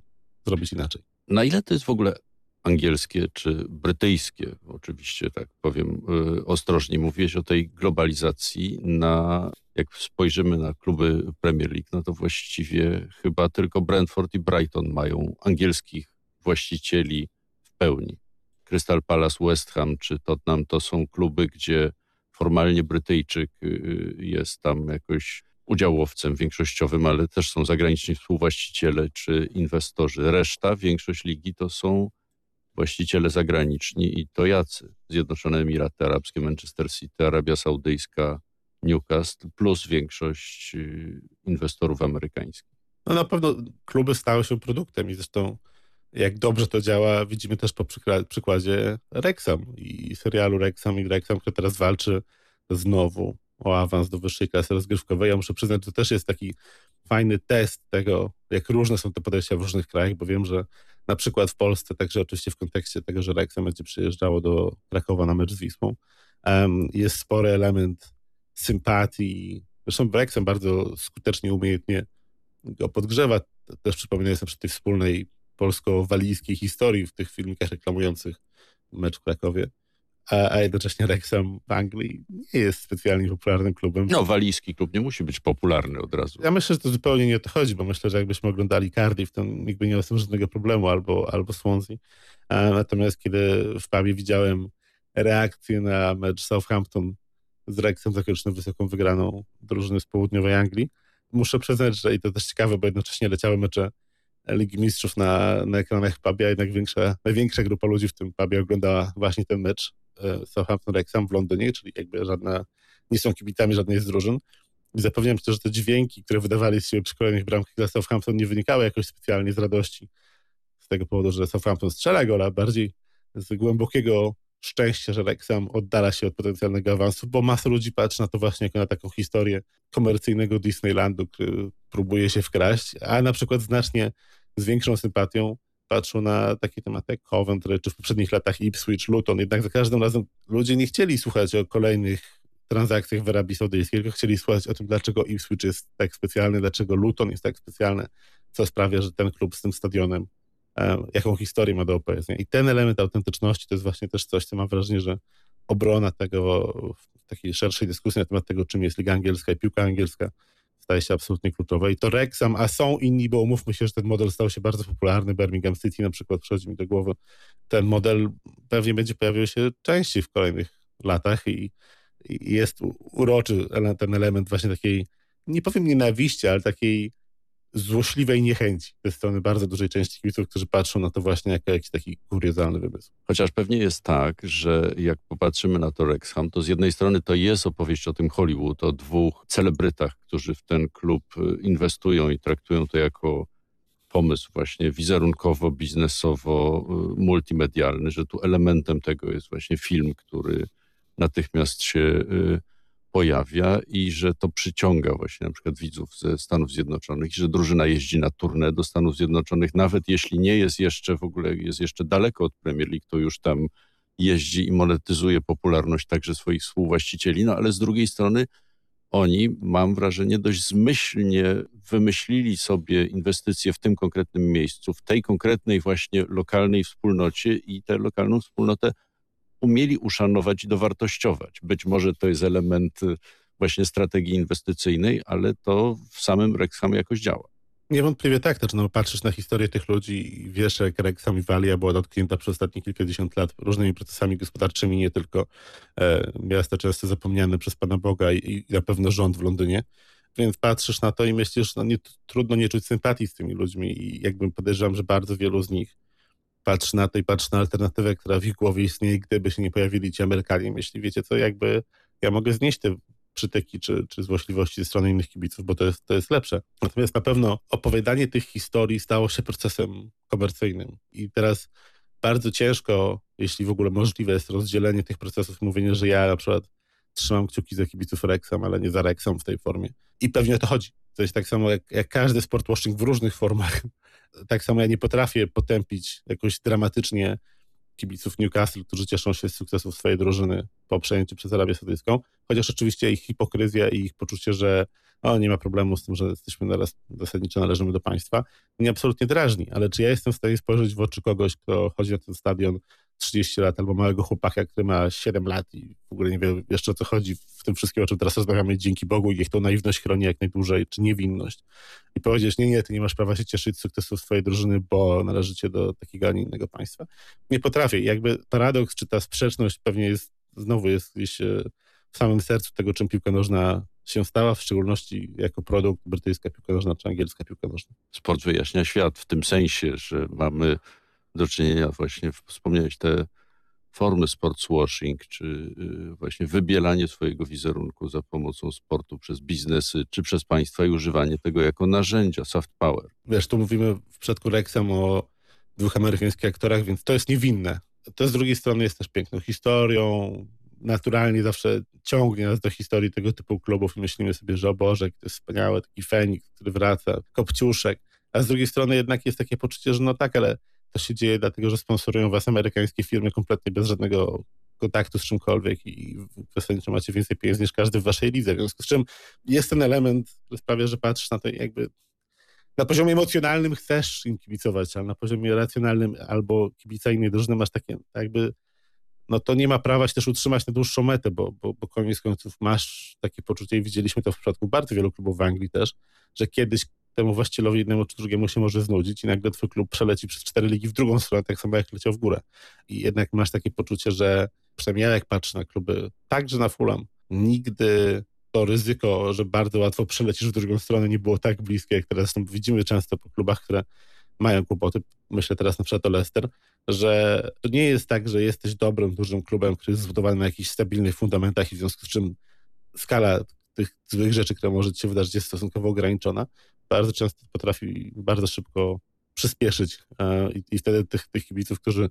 zrobić inaczej. Na ile to jest w ogóle angielskie czy brytyjskie, oczywiście tak powiem y, ostrożnie, mówiłeś o tej globalizacji. Na, jak spojrzymy na kluby Premier League, no to właściwie chyba tylko Brentford i Brighton mają angielskich właścicieli w pełni. Crystal Palace, West Ham czy Tottenham to są kluby, gdzie formalnie Brytyjczyk y, jest tam jakoś udziałowcem większościowym, ale też są zagraniczni współwłaściciele czy inwestorzy. Reszta, większość ligi to są właściciele zagraniczni i to jacy? Zjednoczone Emiraty Arabskie, Manchester City, Arabia Saudyjska, Newcastle, plus większość y, inwestorów amerykańskich. No na pewno kluby stały się produktem i zresztą jak dobrze to działa, widzimy też po przykładzie Rexham i serialu Rexham i Rexham, który teraz walczy znowu o awans do wyższej klasy rozgrywkowej. Ja muszę przyznać, że to też jest taki fajny test tego, jak różne są te podejścia w różnych krajach, bo wiem, że na przykład w Polsce, także oczywiście w kontekście tego, że Rexham będzie przyjeżdżało do Krakowa na mecz z Wisłą, jest spory element sympatii. Zresztą Wrexham bardzo skutecznie, umiejętnie go podgrzewa. Też przypominam sobie przy tej wspólnej polsko-walijskiej historii w tych filmikach reklamujących mecz w Krakowie a, a jednocześnie Wrexham w Anglii nie jest specjalnie popularnym klubem. No, walijski klub nie musi być popularny od razu. Ja myślę, że to zupełnie nie o to chodzi, bo myślę, że jakbyśmy oglądali Cardiff, to nikt by nie z tym żadnego problemu, albo, albo Swansea. Natomiast kiedy w pubie widziałem reakcję na mecz Southampton z Wrexham zakończony wysoką wygraną drużyny z południowej Anglii, muszę przyznać, że i to też ciekawe, bo jednocześnie leciały mecze Ligi Mistrzów na, na ekranach pubie, a jednak większa, największa grupa ludzi w tym pubie oglądała właśnie ten mecz E, Southampton Wrexham w Londynie, czyli jakby żadna, nie są kibicami żadnej z drużyn. I zapewniam cię, że te dźwięki, które wydawali siebie przy kolejnych bramkach dla Southampton nie wynikały jakoś specjalnie z radości z tego powodu, że Southampton strzela gola, bardziej z głębokiego szczęścia, że Wrexham oddala się od potencjalnego awansu, bo masa ludzi patrzy na to właśnie jako na taką historię komercyjnego Disneylandu, który próbuje się wkraść, a na przykład znacznie z większą sympatią patrzą na takie tematy jak Coventry, czy w poprzednich latach Ipswich, Luton, jednak za każdym razem ludzie nie chcieli słuchać o kolejnych transakcjach w Arabii Saudyjskiej, tylko chcieli słuchać o tym, dlaczego Ipswich jest tak specjalny, dlaczego Luton jest tak specjalny, co sprawia, że ten klub z tym stadionem, e, jaką historię ma do opowiedzenia. I ten element autentyczności to jest właśnie też coś, co mam wrażenie, że obrona tego w takiej szerszej dyskusji na temat tego, czym jest Liga Angielska i piłka angielska, staje się absolutnie kluczowe. I to Wrexham, a są inni, bo umówmy się, że ten model stał się bardzo popularny. Birmingham City na przykład przychodzi mi do głowy. Ten model pewnie będzie pojawiał się częściej w kolejnych latach i, i jest uroczy ten element właśnie takiej, nie powiem nienawiści, ale takiej złośliwej niechęci ze strony bardzo dużej części kibiców, którzy patrzą na to właśnie jako jakiś taki kuriozalny wymysł. Chociaż pewnie jest tak, że jak popatrzymy na to Rexham, to z jednej strony to jest opowieść o tym Hollywood, o dwóch celebrytach, którzy w ten klub y, inwestują i traktują to jako pomysł właśnie wizerunkowo, biznesowo, y, multimedialny, że tu elementem tego jest właśnie film, który natychmiast się y, pojawia i że to przyciąga właśnie na przykład widzów ze Stanów Zjednoczonych, że drużyna jeździ na turnę do Stanów Zjednoczonych, nawet jeśli nie jest jeszcze w ogóle, jest jeszcze daleko od Premier League, to już tam jeździ i monetyzuje popularność także swoich współwłaścicieli, no ale z drugiej strony oni, mam wrażenie, dość zmyślnie wymyślili sobie inwestycje w tym konkretnym miejscu, w tej konkretnej właśnie lokalnej wspólnocie i tę lokalną wspólnotę umieli uszanować i dowartościować. Być może to jest element y, właśnie strategii inwestycyjnej, ale to w samym Rexham jakoś działa. Niewątpliwie tak, znaczy no, patrzysz na historię tych ludzi i wiesz, jak Rexham i Walia była dotknięta przez ostatnie kilkadziesiąt lat różnymi procesami gospodarczymi, nie tylko e, miasta często zapomniane przez Pana Boga i, i, na pewno rząd w Londynie. Więc patrzysz na to i myślisz, no nie, trudno nie czuć sympatii z tymi ludźmi i jakbym podejrzewam, że bardzo wielu z nich patrzy na to i patrzy na alternatywę, która w ich głowie istnieje, gdyby się nie pojawili ci Amerykanie. Myśli, wiecie co, jakby ja mogę znieść te przytyki czy, czy złośliwości ze strony innych kibiców, bo to jest, to jest lepsze. Natomiast na pewno opowiadanie tych historii stało się procesem komercyjnym. I teraz bardzo ciężko, jeśli w ogóle możliwe jest rozdzielenie tych procesów, mówienie, że ja na przykład trzymam kciuki za kibiców Rexham, ale nie za Rexham w tej formie. I pewnie o to chodzi. To jest tak samo jak, jak każdy sport washing w różnych formach. Tak samo ja nie potrafię potępić jakoś dramatycznie kibiców Newcastle, którzy cieszą się z sukcesów swojej drużyny po przejęciu przez Arabię Saudyjską, chociaż oczywiście ich hipokryzja i ich poczucie, że o, nie ma problemu z tym, że jesteśmy naraz, zasadniczo należymy do państwa, mnie absolutnie drażni, ale czy ja jestem w stanie spojrzeć w oczy kogoś, kto chodzi na ten stadion 30 lat, albo małego chłopaka, który ma 7 lat i w ogóle nie wie jeszcze o co chodzi w tym wszystkim, o czym teraz rozmawiamy, dzięki Bogu, niech tą naiwność chroni jak najdłużej, czy niewinność. I powiedzieć, nie, nie, ty nie masz prawa się cieszyć z sukcesu swojej drużyny, bo należycie do takiego, a nie innego państwa. Nie potrafię. Jakby paradoks, czy ta sprzeczność pewnie jest, znowu jest gdzieś e, w samym sercu tego, czym piłka nożna się stała, w szczególności jako produkt brytyjska piłka nożna czy angielska piłka nożna. Sport wyjaśnia świat w tym sensie, że mamy do czynienia właśnie, wspomniałeś te formy sportswashing, czy y, właśnie wybielanie swojego wizerunku za pomocą sportu przez biznesy, czy przez państwa i używanie tego jako narzędzia, soft power. Wiesz, tu mówimy przypadku Rexem o dwóch amerykańskich aktorach, więc to jest niewinne. To z drugiej strony jest też piękną historią, naturalnie zawsze ciągnie nas do historii tego typu klubów i myślimy sobie, że o Boże, to jest wspaniały taki Feniks, który wraca, Kopciuszek, a z drugiej strony jednak jest takie poczucie, że no tak, ale to się dzieje dlatego, że sponsorują was amerykańskie firmy kompletnie bez żadnego kontaktu z czymkolwiek i zasadniczo macie więcej pieniędzy niż każdy w waszej lidze. W związku z czym jest ten element, który sprawia, że patrzysz na to jakby na poziomie emocjonalnym chcesz im kibicować, ale na poziomie racjonalnym albo kibica innej drużyny masz takie jakby no to nie ma prawa się też utrzymać na dłuższą metę, bo, bo, bo koniec końców masz takie poczucie i widzieliśmy to w przypadku bardzo wielu klubów w Anglii też, że kiedyś temu właścicielowi jednemu czy drugiemu się może znudzić i nagle twój klub przeleci przez cztery ligi w drugą stronę, tak samo jak leciał w górę. I jednak masz takie poczucie, że przynajmniej ja jak patrzę na kluby, także na Fulham, nigdy to ryzyko, że bardzo łatwo przelecisz w drugą stronę nie było tak bliskie, jak teraz widzimy często po klubach, które mają kłopoty. Myślę teraz na przykład o Leicester, że to nie jest tak, że jesteś dobrym, dużym klubem, który jest zbudowany na jakichś stabilnych fundamentach i w związku z czym skala tych złych rzeczy, które może ci się wydarzyć, jest stosunkowo ograniczona bardzo często potrafi bardzo szybko przyspieszyć e, i, i wtedy tych, tych kibiców, którzy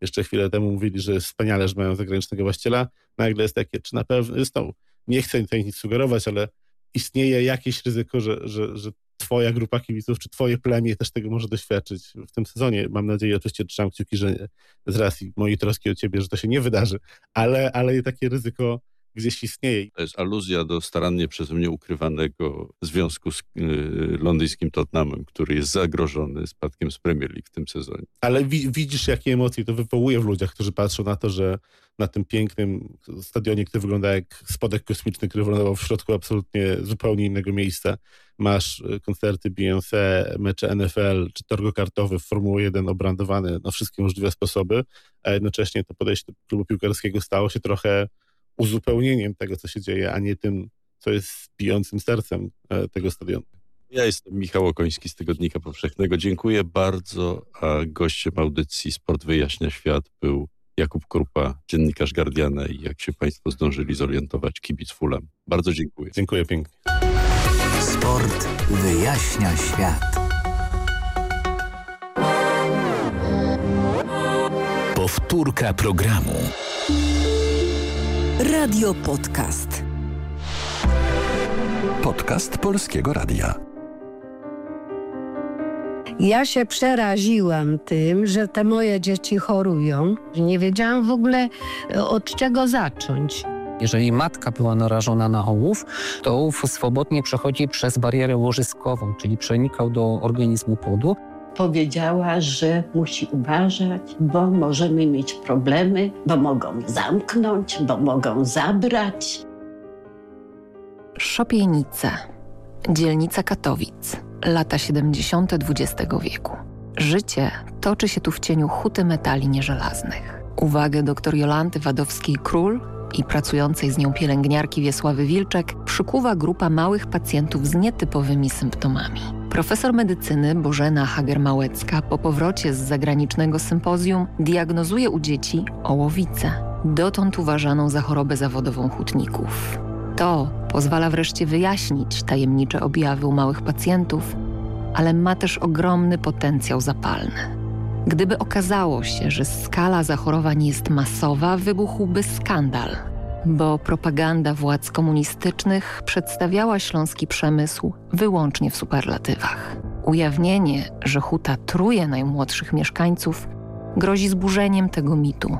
jeszcze chwilę temu mówili, że wspaniale, że mają zagranicznego właściciela, nagle jest takie, czy na pewno, zresztą nie chcę tutaj nic sugerować, ale istnieje jakieś ryzyko, że, że, że twoja grupa kibiców, czy twoje plemię też tego może doświadczyć w tym sezonie. Mam nadzieję, oczywiście trzymam kciuki, że z racji mojej troski o ciebie, że to się nie wydarzy, ale, ale takie ryzyko gdzieś istnieje. To jest aluzja do starannie przeze mnie ukrywanego związku z y, londyńskim Tottenhamem, który jest zagrożony spadkiem z Premier League w tym sezonie. Ale wi widzisz, jakie emocje to wywołuje w ludziach, którzy patrzą na to, że na tym pięknym stadionie, który wygląda jak spodek kosmiczny, który wylądował w środku absolutnie zupełnie innego miejsca, masz y, koncerty Beyoncé, mecze NFL czy torgo kartowy w Formuły 1 obrandowane na wszystkie możliwe sposoby, a jednocześnie to podejście do klubu piłkarskiego stało się trochę uzupełnieniem tego, co się dzieje, a nie tym, co jest bijącym sercem e, tego stadionu. Ja jestem Michał Okoński z Tygodnika Powszechnego. Dziękuję bardzo, a gościem audycji Sport Wyjaśnia Świat był Jakub Krupa, dziennikarz Guardiana i jak się Państwo zdążyli zorientować, kibic Fulham. Bardzo dziękuję. Dziękuję pięknie. Sport Wyjaśnia Świat. Powtórka programu. Radio Podcast. Podcast Polskiego Radia. Ja się przeraziłam tym, że te moje dzieci chorują. Nie wiedziałam w ogóle od czego zacząć. Jeżeli matka była narażona na ołów, to ołów swobodnie przechodzi przez barierę łożyskową, czyli przenikał do organizmu płodu powiedziała, że musi uważać, bo możemy mieć problemy, bo mogą zamknąć, bo mogą zabrać. Szopienice. Dzielnica Katowic, lata 70. XX wieku. Życie toczy się tu w cieniu huty metali nieżelaznych. Uwagę dr Jolanty Wadowskiej-Król i pracującej z nią pielęgniarki Wiesławy Wilczek przykuwa grupa małych pacjentów z nietypowymi symptomami. Profesor medycyny Bożena Hager-Małecka po powrocie z zagranicznego sympozjum diagnozuje u dzieci ołowicę, dotąd uważaną za chorobę zawodową hutników. To pozwala wreszcie wyjaśnić tajemnicze objawy u małych pacjentów, ale ma też ogromny potencjał zapalny. Gdyby okazało się, że skala zachorowań jest masowa, wybuchłby skandal, bo propaganda władz komunistycznych przedstawiała śląski przemysł wyłącznie w superlatywach. Ujawnienie, że huta truje najmłodszych mieszkańców, grozi zburzeniem tego mitu.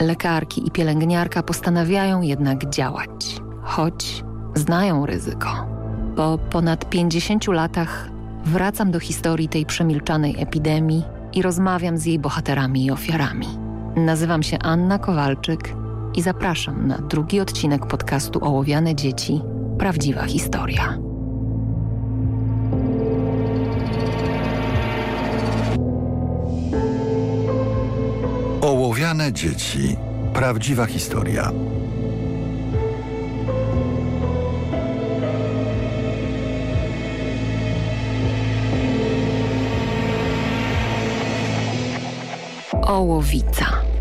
Lekarki i pielęgniarka postanawiają jednak działać, choć znają ryzyko. Po ponad 50 latach wracam do historii tej przemilczanej epidemii i rozmawiam z jej bohaterami i ofiarami. Nazywam się Anna Kowalczyk i zapraszam na drugi odcinek podcastu Ołowiane Dzieci Prawdziwa Historia. Ołowiane Dzieci Prawdziwa Historia. Ołowica.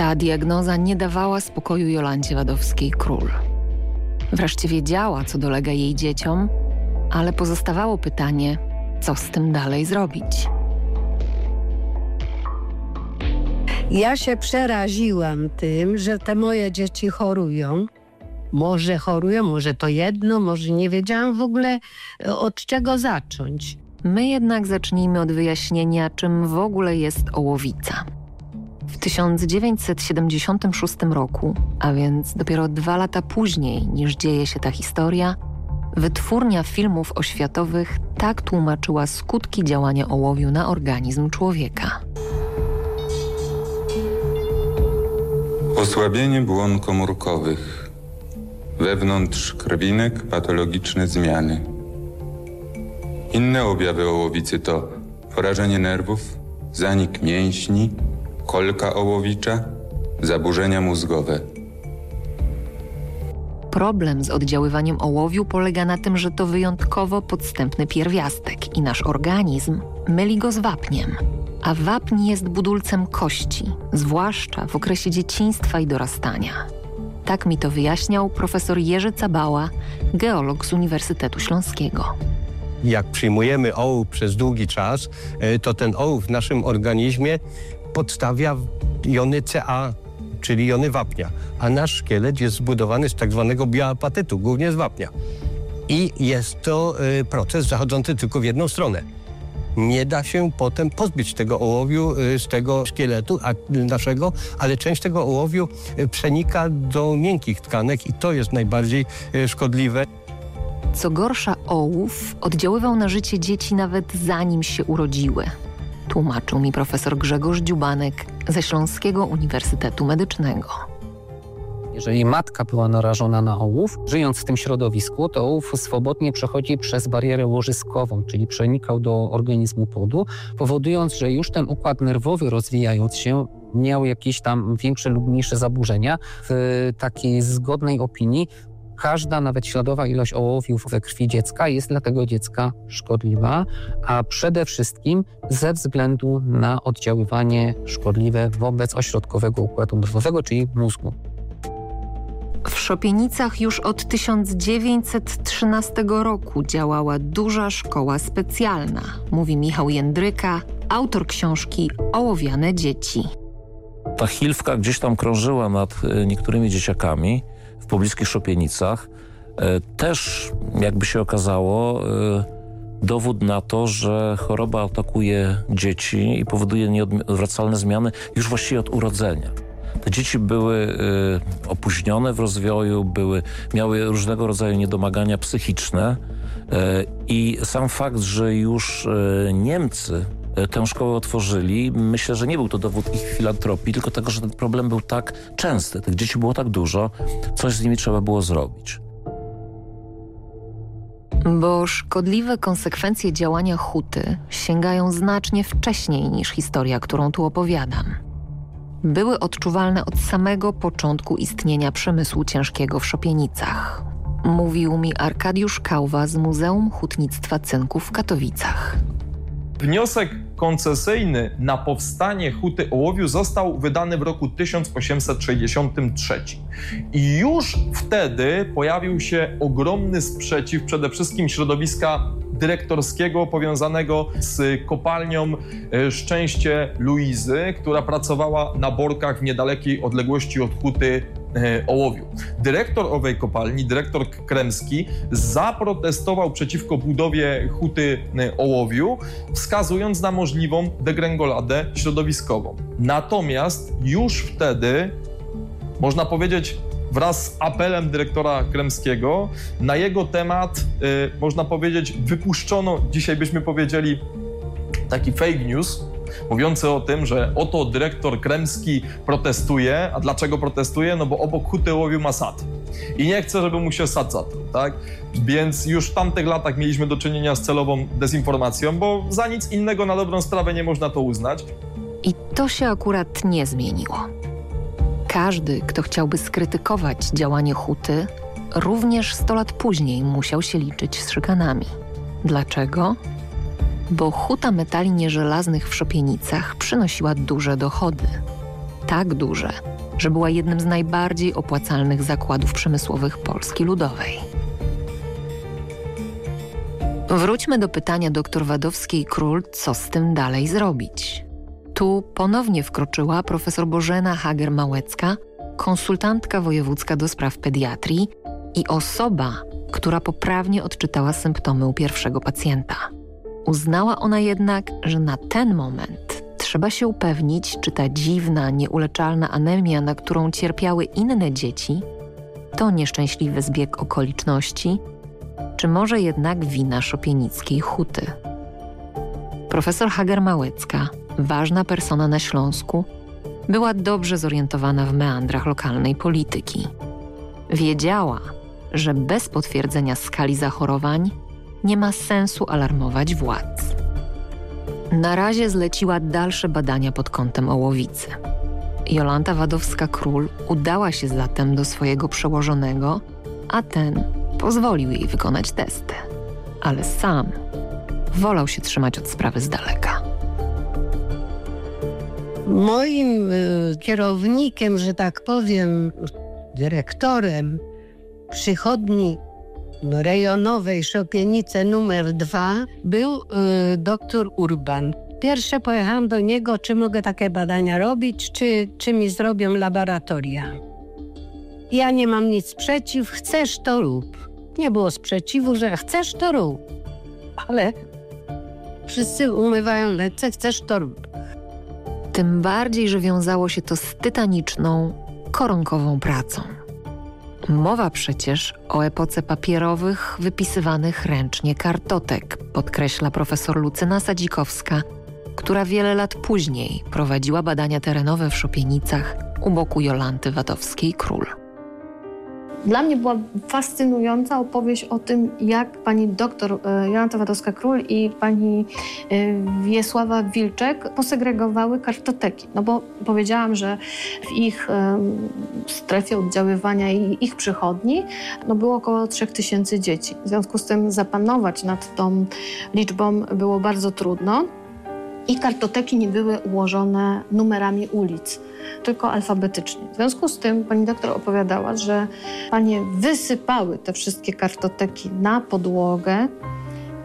Ta diagnoza nie dawała spokoju Jolancie Wadowskiej-Król. Wreszcie wiedziała, co dolega jej dzieciom, ale pozostawało pytanie, co z tym dalej zrobić. Ja się przeraziłam tym, że te moje dzieci chorują. Może chorują, może to jedno, może nie wiedziałam w ogóle od czego zacząć. My jednak zacznijmy od wyjaśnienia, czym w ogóle jest ołowica. W 1976 roku, a więc dopiero dwa lata później niż dzieje się ta historia, wytwórnia filmów oświatowych tak tłumaczyła skutki działania ołowiu na organizm człowieka. Osłabienie błon komórkowych, wewnątrz krwinek patologiczne zmiany. Inne objawy ołowicy to porażenie nerwów, zanik mięśni, kolka ołowicza, zaburzenia mózgowe. Problem z oddziaływaniem ołowiu polega na tym, że to wyjątkowo podstępny pierwiastek i nasz organizm myli go z wapniem. A wapń jest budulcem kości, zwłaszcza w okresie dzieciństwa i dorastania. Tak mi to wyjaśniał profesor Jerzy Cabała, geolog z Uniwersytetu Śląskiego. Jak przyjmujemy ołów przez długi czas, e, to ten ołów w naszym organizmie podstawia jony Ca, czyli jony wapnia, a nasz szkielet jest zbudowany z tak zwanego bioapatytu, głównie z wapnia. I jest to y, proces zachodzący tylko w jedną stronę. Nie da się potem pozbyć tego ołowiu y, z tego szkieletu a, naszego, ale część tego ołowiu y, przenika do miękkich tkanek i to jest najbardziej szkodliwe. Co gorsza, ołów oddziaływał na życie dzieci nawet zanim się urodziły tłumaczył mi profesor Grzegorz Dziubanek ze Śląskiego Uniwersytetu Medycznego. Jeżeli matka była narażona na ołów, żyjąc w tym środowisku, to ołów swobodnie przechodzi przez barierę łożyskową, czyli przenikał do organizmu płodu, powodując, że już ten układ nerwowy rozwijając się miał jakieś tam większe lub mniejsze zaburzenia. W takiej zgodnej opinii każda, nawet śladowa ilość ołowiów we krwi dziecka jest dla tego dziecka szkodliwa, a przede wszystkim ze względu na oddziaływanie szkodliwe wobec ośrodkowego układu nerwowego, czyli mózgu. W Szopienicach już od 1913 roku działała duża szkoła specjalna, mówi Michał Jędryka, autor książki Ołowiane dzieci. Ta chilwka gdzieś tam krążyła nad e, niektórymi dzieciakami pobliskich Szopienicach. E, też, jakby się okazało, e, dowód na to, że choroba atakuje dzieci i powoduje nieodwracalne zmiany już właściwie od urodzenia. Te dzieci były y, opóźnione w rozwoju, były, miały różnego rodzaju niedomagania psychiczne i sam fakt, że już Niemcy tę szkołę otworzyli, myślę, że nie był to dowód ich filantropii, tylko tego, że ten problem był tak częsty, tych dzieci było tak dużo, coś z nimi trzeba było zrobić. Bo szkodliwe konsekwencje działania huty sięgają znacznie wcześniej niż historia, którą tu opowiadam. Były odczuwalne od samego początku istnienia przemysłu ciężkiego w Szopienicach. Mówił mi Arkadiusz Kałwa z Muzeum Hutnictwa Cynku w Katowicach. Wniosek koncesyjny na powstanie huty ołowiu został wydany w roku 1863. I już wtedy pojawił się ogromny sprzeciw przede wszystkim środowiska dyrektorskiego powiązanego z kopalnią e, Szczęście Luizy, która pracowała na borkach w niedalekiej odległości od huty ołowiu. Dyrektor owej kopalni, dyrektor Kremski, zaprotestował przeciwko budowie huty e, ołowiu, wskazując na możliwą degrengoladę środowiskową. Natomiast już wtedy, można powiedzieć, wraz z apelem dyrektora Kremskiego. Na jego temat, y, można powiedzieć, wypuszczono, dzisiaj byśmy powiedzieli, taki fake news, mówiący o tym, że oto dyrektor Kremski protestuje. A dlaczego protestuje? No bo obok huty łowił ma sad. I nie chce, żeby mu się sad zatruł, tak? Więc już w tamtych latach mieliśmy do czynienia z celową dezinformacją, bo za nic innego na dobrą sprawę nie można to uznać. I to się akurat nie zmieniło. Każdy, kto chciałby skrytykować działanie huty, również 100 lat później musiał się liczyć z szykanami. Dlaczego? Bo huta metali nieżelaznych w Szopienicach przynosiła duże dochody. Tak duże, że była jednym z najbardziej opłacalnych zakładów przemysłowych Polski Ludowej. Wróćmy do pytania dr Wadowskiej-Król, co z tym dalej zrobić. Tu ponownie wkroczyła profesor Bożena Hager-Małecka, konsultantka wojewódzka do spraw pediatrii i osoba, która poprawnie odczytała symptomy u pierwszego pacjenta. Uznała ona jednak, że na ten moment trzeba się upewnić, czy ta dziwna, nieuleczalna anemia, na którą cierpiały inne dzieci, to nieszczęśliwy zbieg okoliczności, czy może jednak wina szopienickiej huty. Profesor Hager-Małecka ważna persona na Śląsku, była dobrze zorientowana w meandrach lokalnej polityki. Wiedziała, że bez potwierdzenia skali zachorowań nie ma sensu alarmować władz. Na razie zleciła dalsze badania pod kątem ołowicy. Jolanta Wadowska-Król udała się zatem do swojego przełożonego, a ten pozwolił jej wykonać testy. Ale sam wolał się trzymać od sprawy z daleka. Moim y, kierownikiem, że tak powiem, dyrektorem przychodni rejonowej Szopienice numer dwa był y, doktor Urban. Pierwsze pojechałam do niego, czy mogę takie badania robić, czy, czy mi zrobią laboratoria. Ja nie mam nic przeciw, chcesz to rób. Nie było sprzeciwu, że chcesz to rób. Ale wszyscy umywają ręce, chcesz to rób. Tym bardziej, że wiązało się to z tytaniczną, koronkową pracą. Mowa przecież o epoce papierowych, wypisywanych ręcznie kartotek, podkreśla profesor Lucyna Sadzikowska, która wiele lat później prowadziła badania terenowe w Szopienicach u boku Jolanty Wadowskiej-Król. Dla mnie była fascynująca opowieść o tym, jak pani doktor e, Jolanta Wadowska-Król i pani e, Wiesława Wilczek posegregowały kartoteki. No bo powiedziałam, że w ich strefie oddziaływania i ich przychodni no było około 3000 dzieci. W związku z tym zapanować nad tą liczbą było bardzo trudno i kartoteki nie były ułożone numerami ulic tylko alfabetycznie. W związku z tym pani doktor opowiadała, że panie wysypały te wszystkie kartoteki na podłogę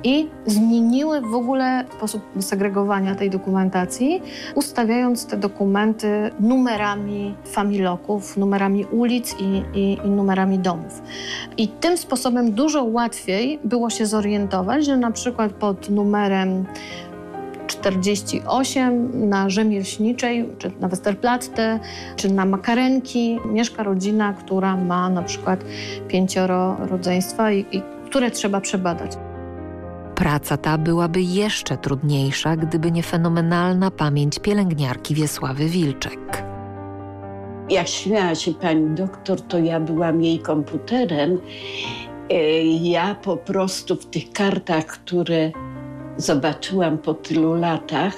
i zmieniły w ogóle sposób segregowania tej dokumentacji, ustawiając te dokumenty numerami familoków, numerami ulic i, i, i, numerami domów. I tym sposobem dużo łatwiej było się zorientować, że na przykład pod numerem 48 na Rzemieślniczej, czy na Westerplatte, czy na Makarenki mieszka rodzina, która ma na przykład pięcioro rodzeństwa i, i które trzeba przebadać. Praca ta byłaby jeszcze trudniejsza, gdyby nie fenomenalna pamięć pielęgniarki Wiesławy Wilczek. Jak śmiała się pani doktor, to ja byłam jej komputerem E, ja po prostu w tych kartach, które zobaczyłam po tylu latach,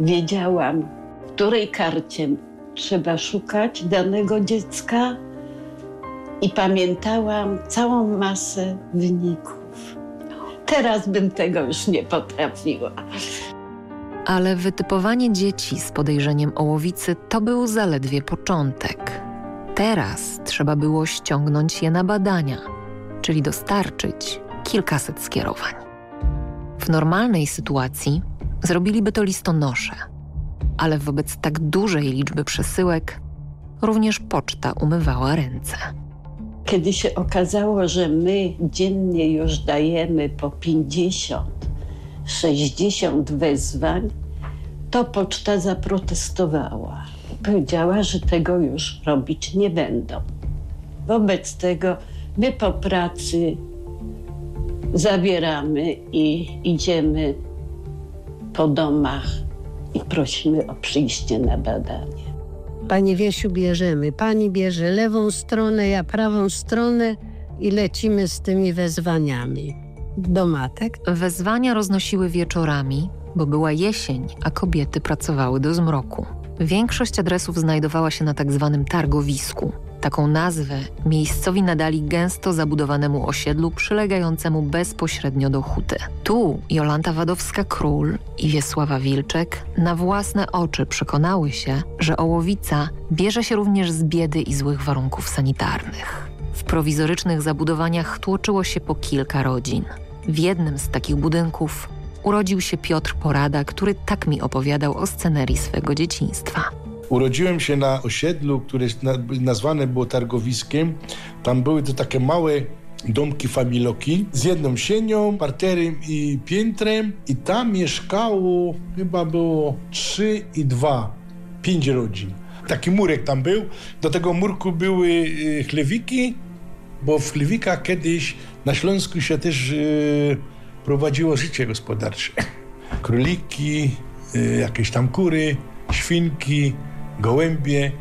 wiedziałam, w której karcie trzeba szukać danego dziecka i pamiętałam całą masę wyników. Teraz bym tego już nie potrafiła. Ale wytypowanie dzieci z podejrzeniem ołowicy to był zaledwie początek. Teraz trzeba było ściągnąć je na badania, czyli dostarczyć kilkaset skierowań. W normalnej sytuacji zrobiliby to listonosze, ale wobec tak dużej liczby przesyłek również poczta umywała ręce. Kiedy się okazało, że my dziennie już dajemy po 50, 60 wezwań, to poczta zaprotestowała. Powiedziała, że tego już robić nie będą. Wobec tego my po pracy zabieramy i idziemy po domach i prosimy o przyjście na badanie. Pani Wiesiu bierzemy. Pani bierze lewą stronę, ja prawą stronę i lecimy z tymi wezwaniami do matek. Wezwania roznosiły wieczorami, bo była jesień, a kobiety pracowały do zmroku. Większość adresów znajdowała się na tak zwanym targowisku. Taką nazwę miejscowi nadali gęsto zabudowanemu osiedlu przylegającemu bezpośrednio do huty. Tu Jolanta Wadowska-Król i Wiesława Wilczek na własne oczy przekonały się, że ołowica bierze się również z biedy i złych warunków sanitarnych. W prowizorycznych zabudowaniach tłoczyło się po kilka rodzin. W jednym z takich budynków urodził się Piotr Porada, który tak mi opowiadał o scenerii swego dzieciństwa. Urodziłem się na osiedlu, które nazwane było targowiskiem. Tam były to takie małe domki familoki z jedną sienią, parterem i piętrem i tam mieszkało chyba było trzy i dwa, pięć rodzin. Taki murek tam był. Do tego murku były y, chlewiki, bo w chlewikach kiedyś na Śląsku się też yy, prowadziło życie gospodarcze. Króliki, yy, jakieś tam kury, świnki, gołębie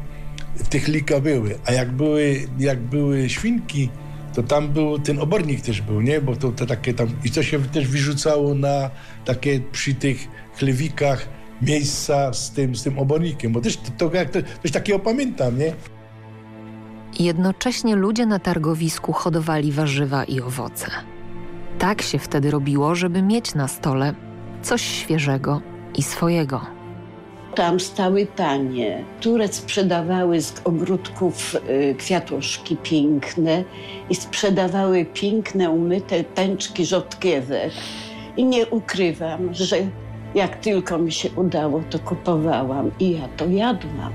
tych lika były. A jak były, jak były świnki, to tam był ten obornik też był, nie? Bo to, to takie tam... I to się też wyrzucało na takie przy tych chlewikach miejsca z tym, z tym obornikiem, bo też to, to, to, też takiego pamiętam, nie? Jednocześnie ludzie na targowisku hodowali warzywa i owoce. Tak się wtedy robiło, żeby mieć na stole coś świeżego i swojego. Tam stały panie, które sprzedawały z ogródków y, kwiatuszki piękne i sprzedawały piękne, umyte pęczki rzodkiewek. I nie ukrywam, że jak tylko mi się udało, to kupowałam i ja to jadłam.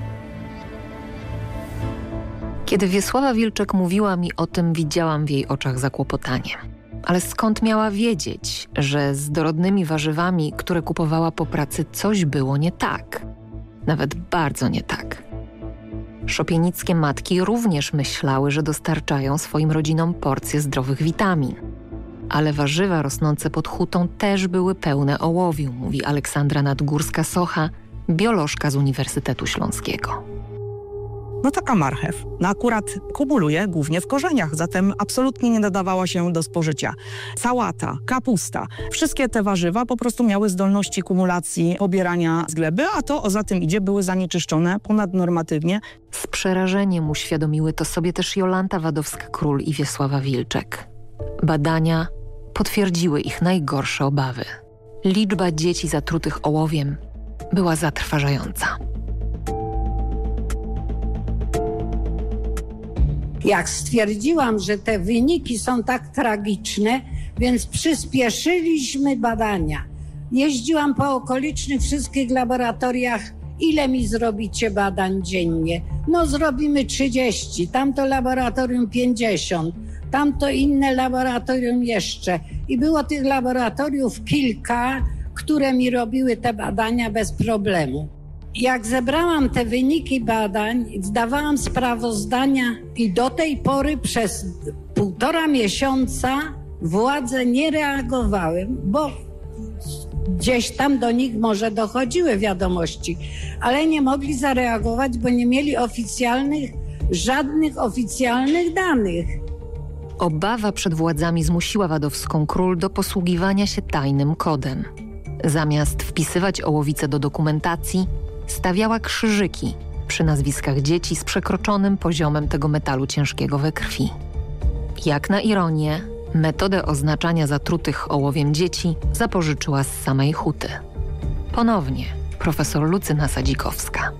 Kiedy Wiesława Wilczek mówiła mi o tym, widziałam w jej oczach zakłopotanie. Ale skąd miała wiedzieć, że z dorodnymi warzywami, które kupowała po pracy, coś było nie tak? Nawet bardzo nie tak. Szopienickie matki również myślały, że dostarczają swoim rodzinom porcje zdrowych witamin. Ale warzywa rosnące pod hutą też były pełne ołowiu, mówi Aleksandra Nadgórska-Socha, biolożka z Uniwersytetu Śląskiego. No taka marchew. No akurat kumuluje głównie w korzeniach, zatem absolutnie nie nadawała się do spożycia. Sałata, kapusta, wszystkie te warzywa po prostu miały zdolności kumulacji pobierania z gleby, a to o za tym idzie były zanieczyszczone ponadnormatywnie. Z przerażeniem uświadomiły to sobie też Jolanta Wadowska-Król i Wiesława Wilczek. Badania potwierdziły ich najgorsze obawy. Liczba dzieci zatrutych ołowiem była zatrważająca. Jak stwierdziłam, że te wyniki są tak tragiczne, więc przyspieszyliśmy badania. Jeździłam po okolicznych wszystkich laboratoriach. Ile mi zrobicie badań dziennie? No zrobimy 30, tamto laboratorium 50, tamto inne laboratorium jeszcze. I było tych laboratoriów kilka, które mi robiły te badania bez problemu. Jak zebrałam te wyniki badań, zdawałam sprawozdania i do tej pory przez półtora miesiąca władze nie reagowały, bo gdzieś tam do nich może dochodziły wiadomości, ale nie mogli zareagować, bo nie mieli oficjalnych, żadnych oficjalnych danych. Obawa przed władzami zmusiła Wadowską król do posługiwania się tajnym kodem. Zamiast wpisywać ołowicę do dokumentacji, stawiała krzyżyki przy nazwiskach dzieci z przekroczonym poziomem tego metalu ciężkiego we krwi. Jak na ironię, metodę oznaczania zatrutych ołowiem dzieci zapożyczyła z samej huty. Ponownie profesor Lucyna Sadzikowska.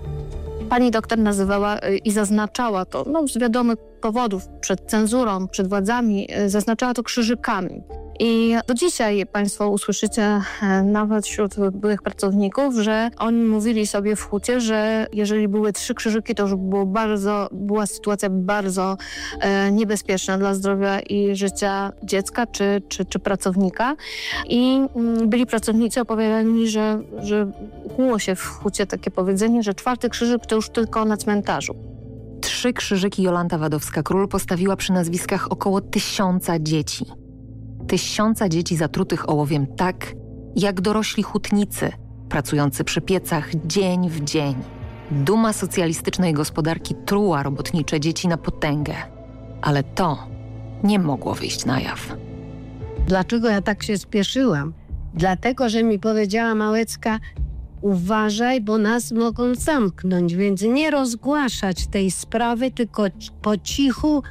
Pani doktor nazywała y, i zaznaczała to, no z wiadomych powodów, przed cenzurą, przed władzami, y, zaznaczała to krzyżykami. I do dzisiaj Państwo usłyszycie e, nawet wśród byłych pracowników, że oni mówili sobie w hucie, że jeżeli były trzy krzyżyki, to już było bardzo, była sytuacja bardzo e, niebezpieczna dla zdrowia i życia dziecka czy, czy, czy pracownika. I mm, byli pracownicy opowiadali, że, że ukuło się w hucie takie powiedzenie, że czwarty krzyżyk to już tylko na cmentarzu. Trzy krzyżyki Jolanta Wadowska-Król postawiła przy nazwiskach około tysiąca dzieci tysiąca dzieci zatrutych ołowiem tak, jak dorośli hutnicy, pracujący przy piecach dzień w dzień. Duma socjalistycznej gospodarki truła robotnicze dzieci na potęgę. Ale to nie mogło wyjść na jaw. Dlaczego ja tak się spieszyłam? Dlatego, że mi powiedziała Małecka, uważaj, bo nas mogą zamknąć, więc nie rozgłaszać tej sprawy, tylko po cichu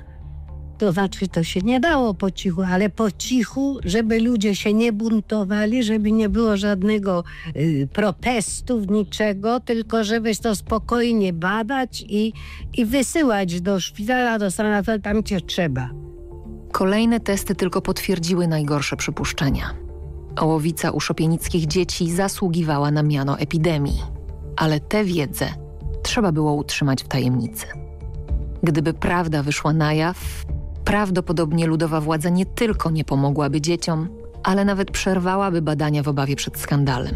to znaczy, to się nie dało po cichu, ale po cichu, żeby ludzie się nie buntowali, żeby nie było żadnego y, protestów, niczego, tylko żeby to spokojnie badać i, i wysyłać do szpitala, do sanatorium, tam gdzie trzeba. Kolejne testy tylko potwierdziły najgorsze przypuszczenia. Ołowica u szopienickich dzieci zasługiwała na miano epidemii, ale tę wiedzę trzeba było utrzymać w tajemnicy. Gdyby prawda wyszła na jaw, Prawdopodobnie ludowa władza nie tylko nie pomogłaby dzieciom, ale nawet przerwałaby badania w obawie przed skandalem.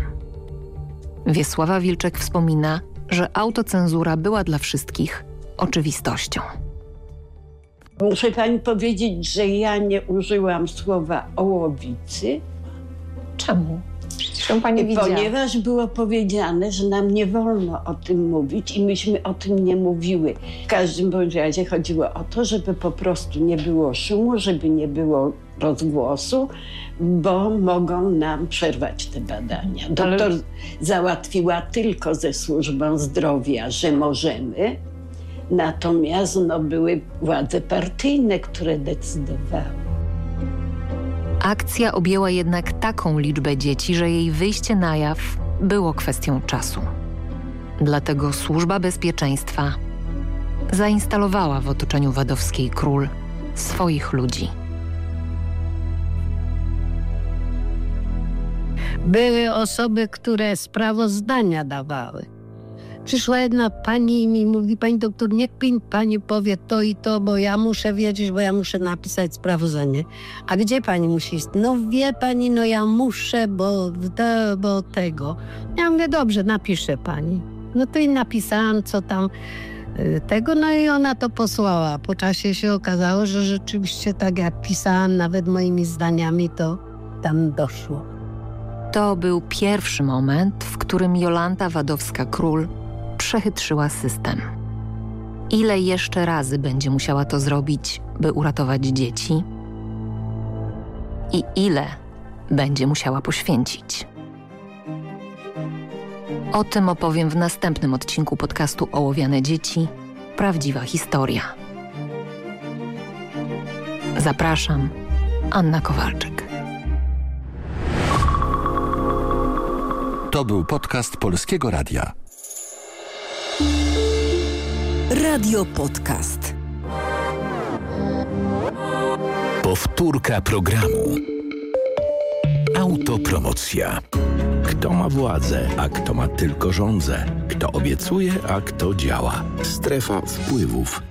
Wiesława Wilczek wspomina, że autocenzura była dla wszystkich oczywistością. Muszę pani powiedzieć, że ja nie użyłam słowa ołowicy. Czemu? Przecież pani widziała. Ponieważ było powiedziane, że nam nie wolno o tym mówić i myśmy o tym nie mówiły. W każdym bądź razie chodziło o to, żeby po prostu nie było szumu, żeby nie było rozgłosu, bo mogą nam przerwać te badania. Doktor Ale... załatwiła tylko ze służbą zdrowia, że możemy, natomiast no, były władze partyjne, które decydowały. Akcja objęła jednak taką liczbę dzieci, że jej wyjście na jaw było kwestią czasu. Dlatego Służba Bezpieczeństwa zainstalowała w otoczeniu Wadowskiej Król swoich ludzi. Były osoby, które sprawozdania dawały Przyszła jedna pani i mi mówi, pani doktor, niech pani powie to i to, bo ja muszę wiedzieć, bo ja muszę napisać sprawozdanie. A gdzie pani musi iść? No wie pani, no ja muszę, bo, bo tego. Ja mówię, dobrze, napiszę pani. No to i napisałam, co tam y, tego, no i ona to posłała. Po czasie się okazało, że rzeczywiście tak jak pisałam, nawet moimi zdaniami, to tam doszło. To był pierwszy moment, w którym Jolanta Wadowska-Król przechytrzyła system. Ile jeszcze razy będzie musiała to zrobić, by uratować dzieci? I ile będzie musiała poświęcić? O tym opowiem w następnym odcinku podcastu Ołowiane Dzieci Prawdziwa historia. Zapraszam, Anna Kowalczyk. To był podcast Polskiego Radia. Radio Podcast. Powtórka programu. Autopromocja. Kto ma władzę, a kto ma tylko rządzę? Kto obiecuje, a kto działa? Strefa wpływów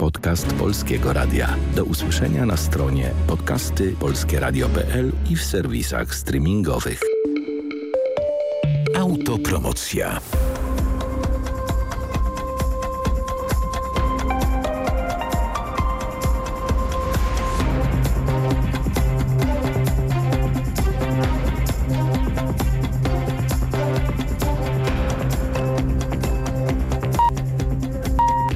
Podcast Polskiego Radia. Do usłyszenia na stronie podcasty polskieradio.pl i w serwisach streamingowych. Autopromocja.